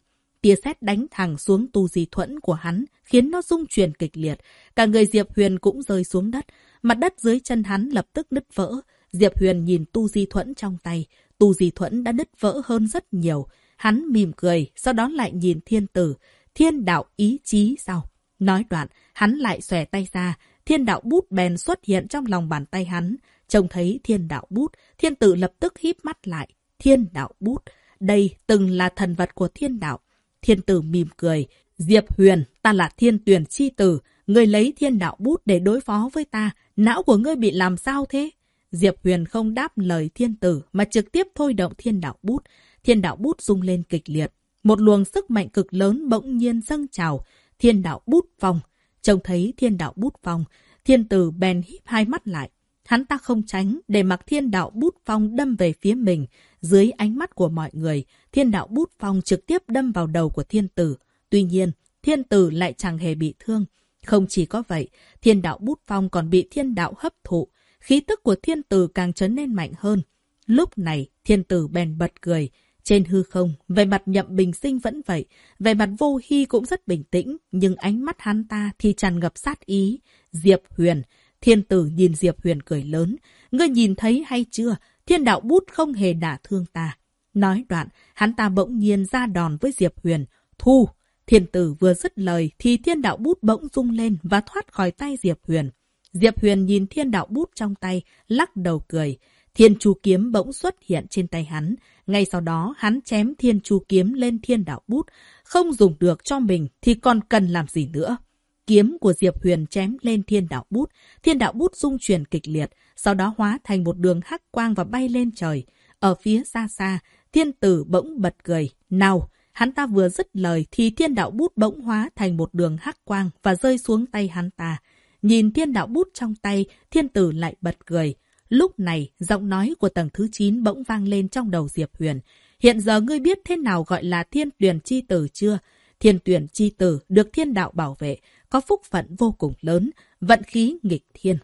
Tia sét đánh thẳng xuống tu di thuẫn của hắn, khiến nó rung chuyển kịch liệt. Cả người Diệp Huyền cũng rơi xuống đất. Mặt đất dưới chân hắn lập tức nứt vỡ. Diệp Huyền nhìn tu di thuẫn trong tay. Tu di thuẫn đã nứt vỡ hơn rất nhiều. Hắn mỉm cười, sau đó lại nhìn thiên tử. Thiên đạo ý chí sao? Nói đoạn, hắn lại xòe tay ra. Thiên đạo bút bèn xuất hiện trong lòng bàn tay hắn. Trông thấy thiên đạo bút, thiên tử lập tức híp mắt lại. Thiên đạo bút. đây từng là thần vật của thiên đạo. Thiên tử mỉm cười. Diệp Huyền, ta là thiên tuyển chi tử. người lấy thiên đạo bút để đối phó với ta. Não của ngươi bị làm sao thế? Diệp Huyền không đáp lời thiên tử mà trực tiếp thôi động thiên đạo bút. Thiên đạo bút rung lên kịch liệt. Một luồng sức mạnh cực lớn bỗng nhiên dâng trào. Thiên đạo bút phong. Trông thấy thiên đạo bút phong. Thiên tử bèn híp hai mắt lại. Hắn ta không tránh để mặc thiên đạo bút phong đâm về phía mình. Dưới ánh mắt của mọi người, thiên đạo bút phong trực tiếp đâm vào đầu của thiên tử. Tuy nhiên, thiên tử lại chẳng hề bị thương. Không chỉ có vậy, thiên đạo bút phong còn bị thiên đạo hấp thụ. Khí tức của thiên tử càng trở nên mạnh hơn. Lúc này, thiên tử bèn bật cười. Trên hư không, về mặt nhậm bình sinh vẫn vậy. Về mặt vô hy cũng rất bình tĩnh, nhưng ánh mắt hắn ta thì tràn ngập sát ý. Diệp Huyền, thiên tử nhìn Diệp Huyền cười lớn. Ngươi nhìn thấy hay chưa? Thiên đạo bút không hề đả thương ta. Nói đoạn, hắn ta bỗng nhiên ra đòn với Diệp Huyền. Thu! Thiên tử vừa dứt lời thì thiên đạo bút bỗng rung lên và thoát khỏi tay Diệp Huyền. Diệp Huyền nhìn thiên đạo bút trong tay, lắc đầu cười. Thiên chu kiếm bỗng xuất hiện trên tay hắn. Ngay sau đó, hắn chém thiên chu kiếm lên thiên đạo bút. Không dùng được cho mình thì còn cần làm gì nữa. Kiếm của Diệp Huyền chém lên thiên đạo bút. Thiên đạo bút rung chuyển kịch liệt, sau đó hóa thành một đường hắc quang và bay lên trời. Ở phía xa xa, thiên tử bỗng bật cười. Nào! Hắn ta vừa dứt lời thì thiên đạo bút bỗng hóa thành một đường hắc quang và rơi xuống tay hắn ta. Nhìn thiên đạo bút trong tay, thiên tử lại bật cười. Lúc này, giọng nói của tầng thứ 9 bỗng vang lên trong đầu Diệp Huyền. Hiện giờ ngươi biết thế nào gọi là thiên tuyển chi tử chưa? Thiên tuyển chi tử được thiên đạo bảo vệ, có phúc phận vô cùng lớn, vận khí nghịch thiên.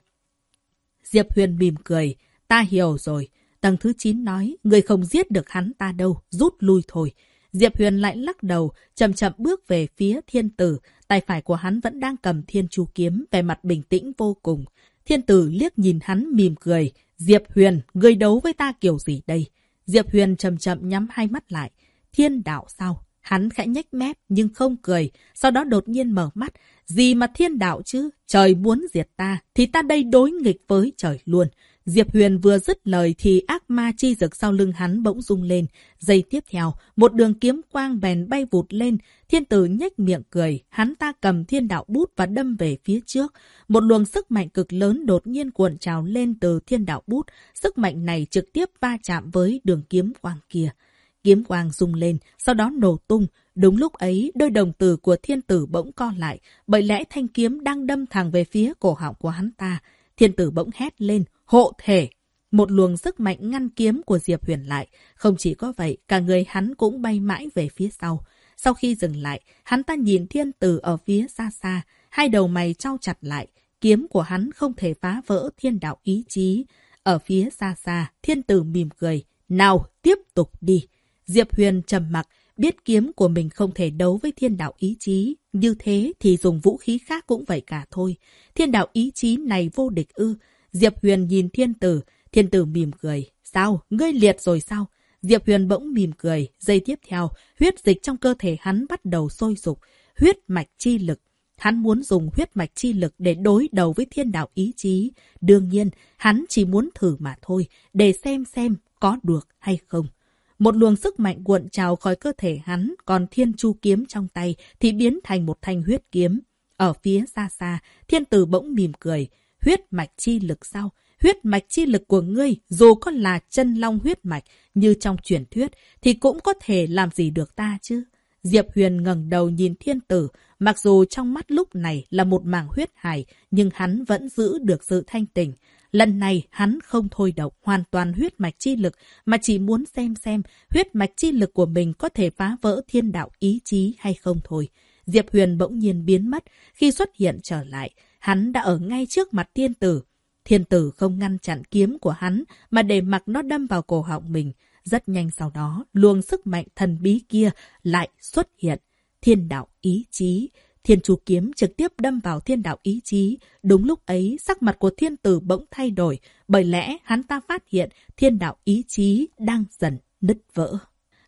Diệp Huyền mỉm cười, ta hiểu rồi. Tầng thứ 9 nói, người không giết được hắn ta đâu, rút lui thôi. Diệp Huyền lại lắc đầu, chậm chậm bước về phía thiên tử. Tay phải của hắn vẫn đang cầm thiên chu kiếm, vẻ mặt bình tĩnh vô cùng. Thiên tử liếc nhìn hắn mỉm cười. Diệp Huyền, người đấu với ta kiểu gì đây? Diệp Huyền chậm chậm nhắm hai mắt lại. Thiên đạo sao? Hắn khẽ nhếch mép nhưng không cười, sau đó đột nhiên mở mắt. Gì mà thiên đạo chứ? Trời muốn diệt ta, thì ta đây đối nghịch với trời luôn. Diệp Huyền vừa dứt lời thì ác ma chi rực sau lưng hắn bỗng rung lên. Giây tiếp theo, một đường kiếm quang bèn bay vụt lên. Thiên tử nhếch miệng cười, hắn ta cầm thiên đạo bút và đâm về phía trước. Một luồng sức mạnh cực lớn đột nhiên cuộn trào lên từ thiên đạo bút. Sức mạnh này trực tiếp va chạm với đường kiếm quang kia. Kiếm quang rung lên, sau đó nổ tung. Đúng lúc ấy, đôi đồng tử của thiên tử bỗng co lại, bởi lẽ thanh kiếm đang đâm thẳng về phía cổ họng của hắn ta. Thiên tử bỗng hét lên, hộ thể. Một luồng sức mạnh ngăn kiếm của Diệp Huyền lại. Không chỉ có vậy, cả người hắn cũng bay mãi về phía sau. Sau khi dừng lại, hắn ta nhìn thiên tử ở phía xa xa, hai đầu mày trao chặt lại. Kiếm của hắn không thể phá vỡ thiên đạo ý chí. Ở phía xa xa, thiên tử mỉm cười. Nào, tiếp tục đi. Diệp Huyền trầm mặc, biết kiếm của mình không thể đấu với thiên đạo ý chí. Như thế thì dùng vũ khí khác cũng vậy cả thôi. Thiên đạo ý chí này vô địch ư. Diệp Huyền nhìn thiên tử. Thiên tử mỉm cười. Sao? Ngươi liệt rồi sao? Diệp Huyền bỗng mỉm cười. Giây tiếp theo, huyết dịch trong cơ thể hắn bắt đầu sôi sục. Huyết mạch chi lực. Hắn muốn dùng huyết mạch chi lực để đối đầu với thiên đạo ý chí. Đương nhiên, hắn chỉ muốn thử mà thôi, để xem xem có được hay không. Một luồng sức mạnh cuộn trào khỏi cơ thể hắn, còn thiên chu kiếm trong tay thì biến thành một thanh huyết kiếm. Ở phía xa xa, thiên tử bỗng mỉm cười. Huyết mạch chi lực sao? Huyết mạch chi lực của ngươi, dù có là chân long huyết mạch, như trong truyền thuyết, thì cũng có thể làm gì được ta chứ? Diệp Huyền ngẩng đầu nhìn thiên tử, mặc dù trong mắt lúc này là một mảng huyết hải, nhưng hắn vẫn giữ được sự thanh tỉnh. Lần này hắn không thôi động hoàn toàn huyết mạch chi lực mà chỉ muốn xem xem huyết mạch chi lực của mình có thể phá vỡ thiên đạo ý chí hay không thôi. Diệp Huyền bỗng nhiên biến mất. Khi xuất hiện trở lại, hắn đã ở ngay trước mặt thiên tử. Thiên tử không ngăn chặn kiếm của hắn mà để mặc nó đâm vào cổ họng mình. Rất nhanh sau đó, luồng sức mạnh thần bí kia lại xuất hiện. Thiên đạo ý chí. Thiên chú kiếm trực tiếp đâm vào thiên đạo ý chí. Đúng lúc ấy, sắc mặt của thiên tử bỗng thay đổi, bởi lẽ hắn ta phát hiện thiên đạo ý chí đang dần nứt vỡ.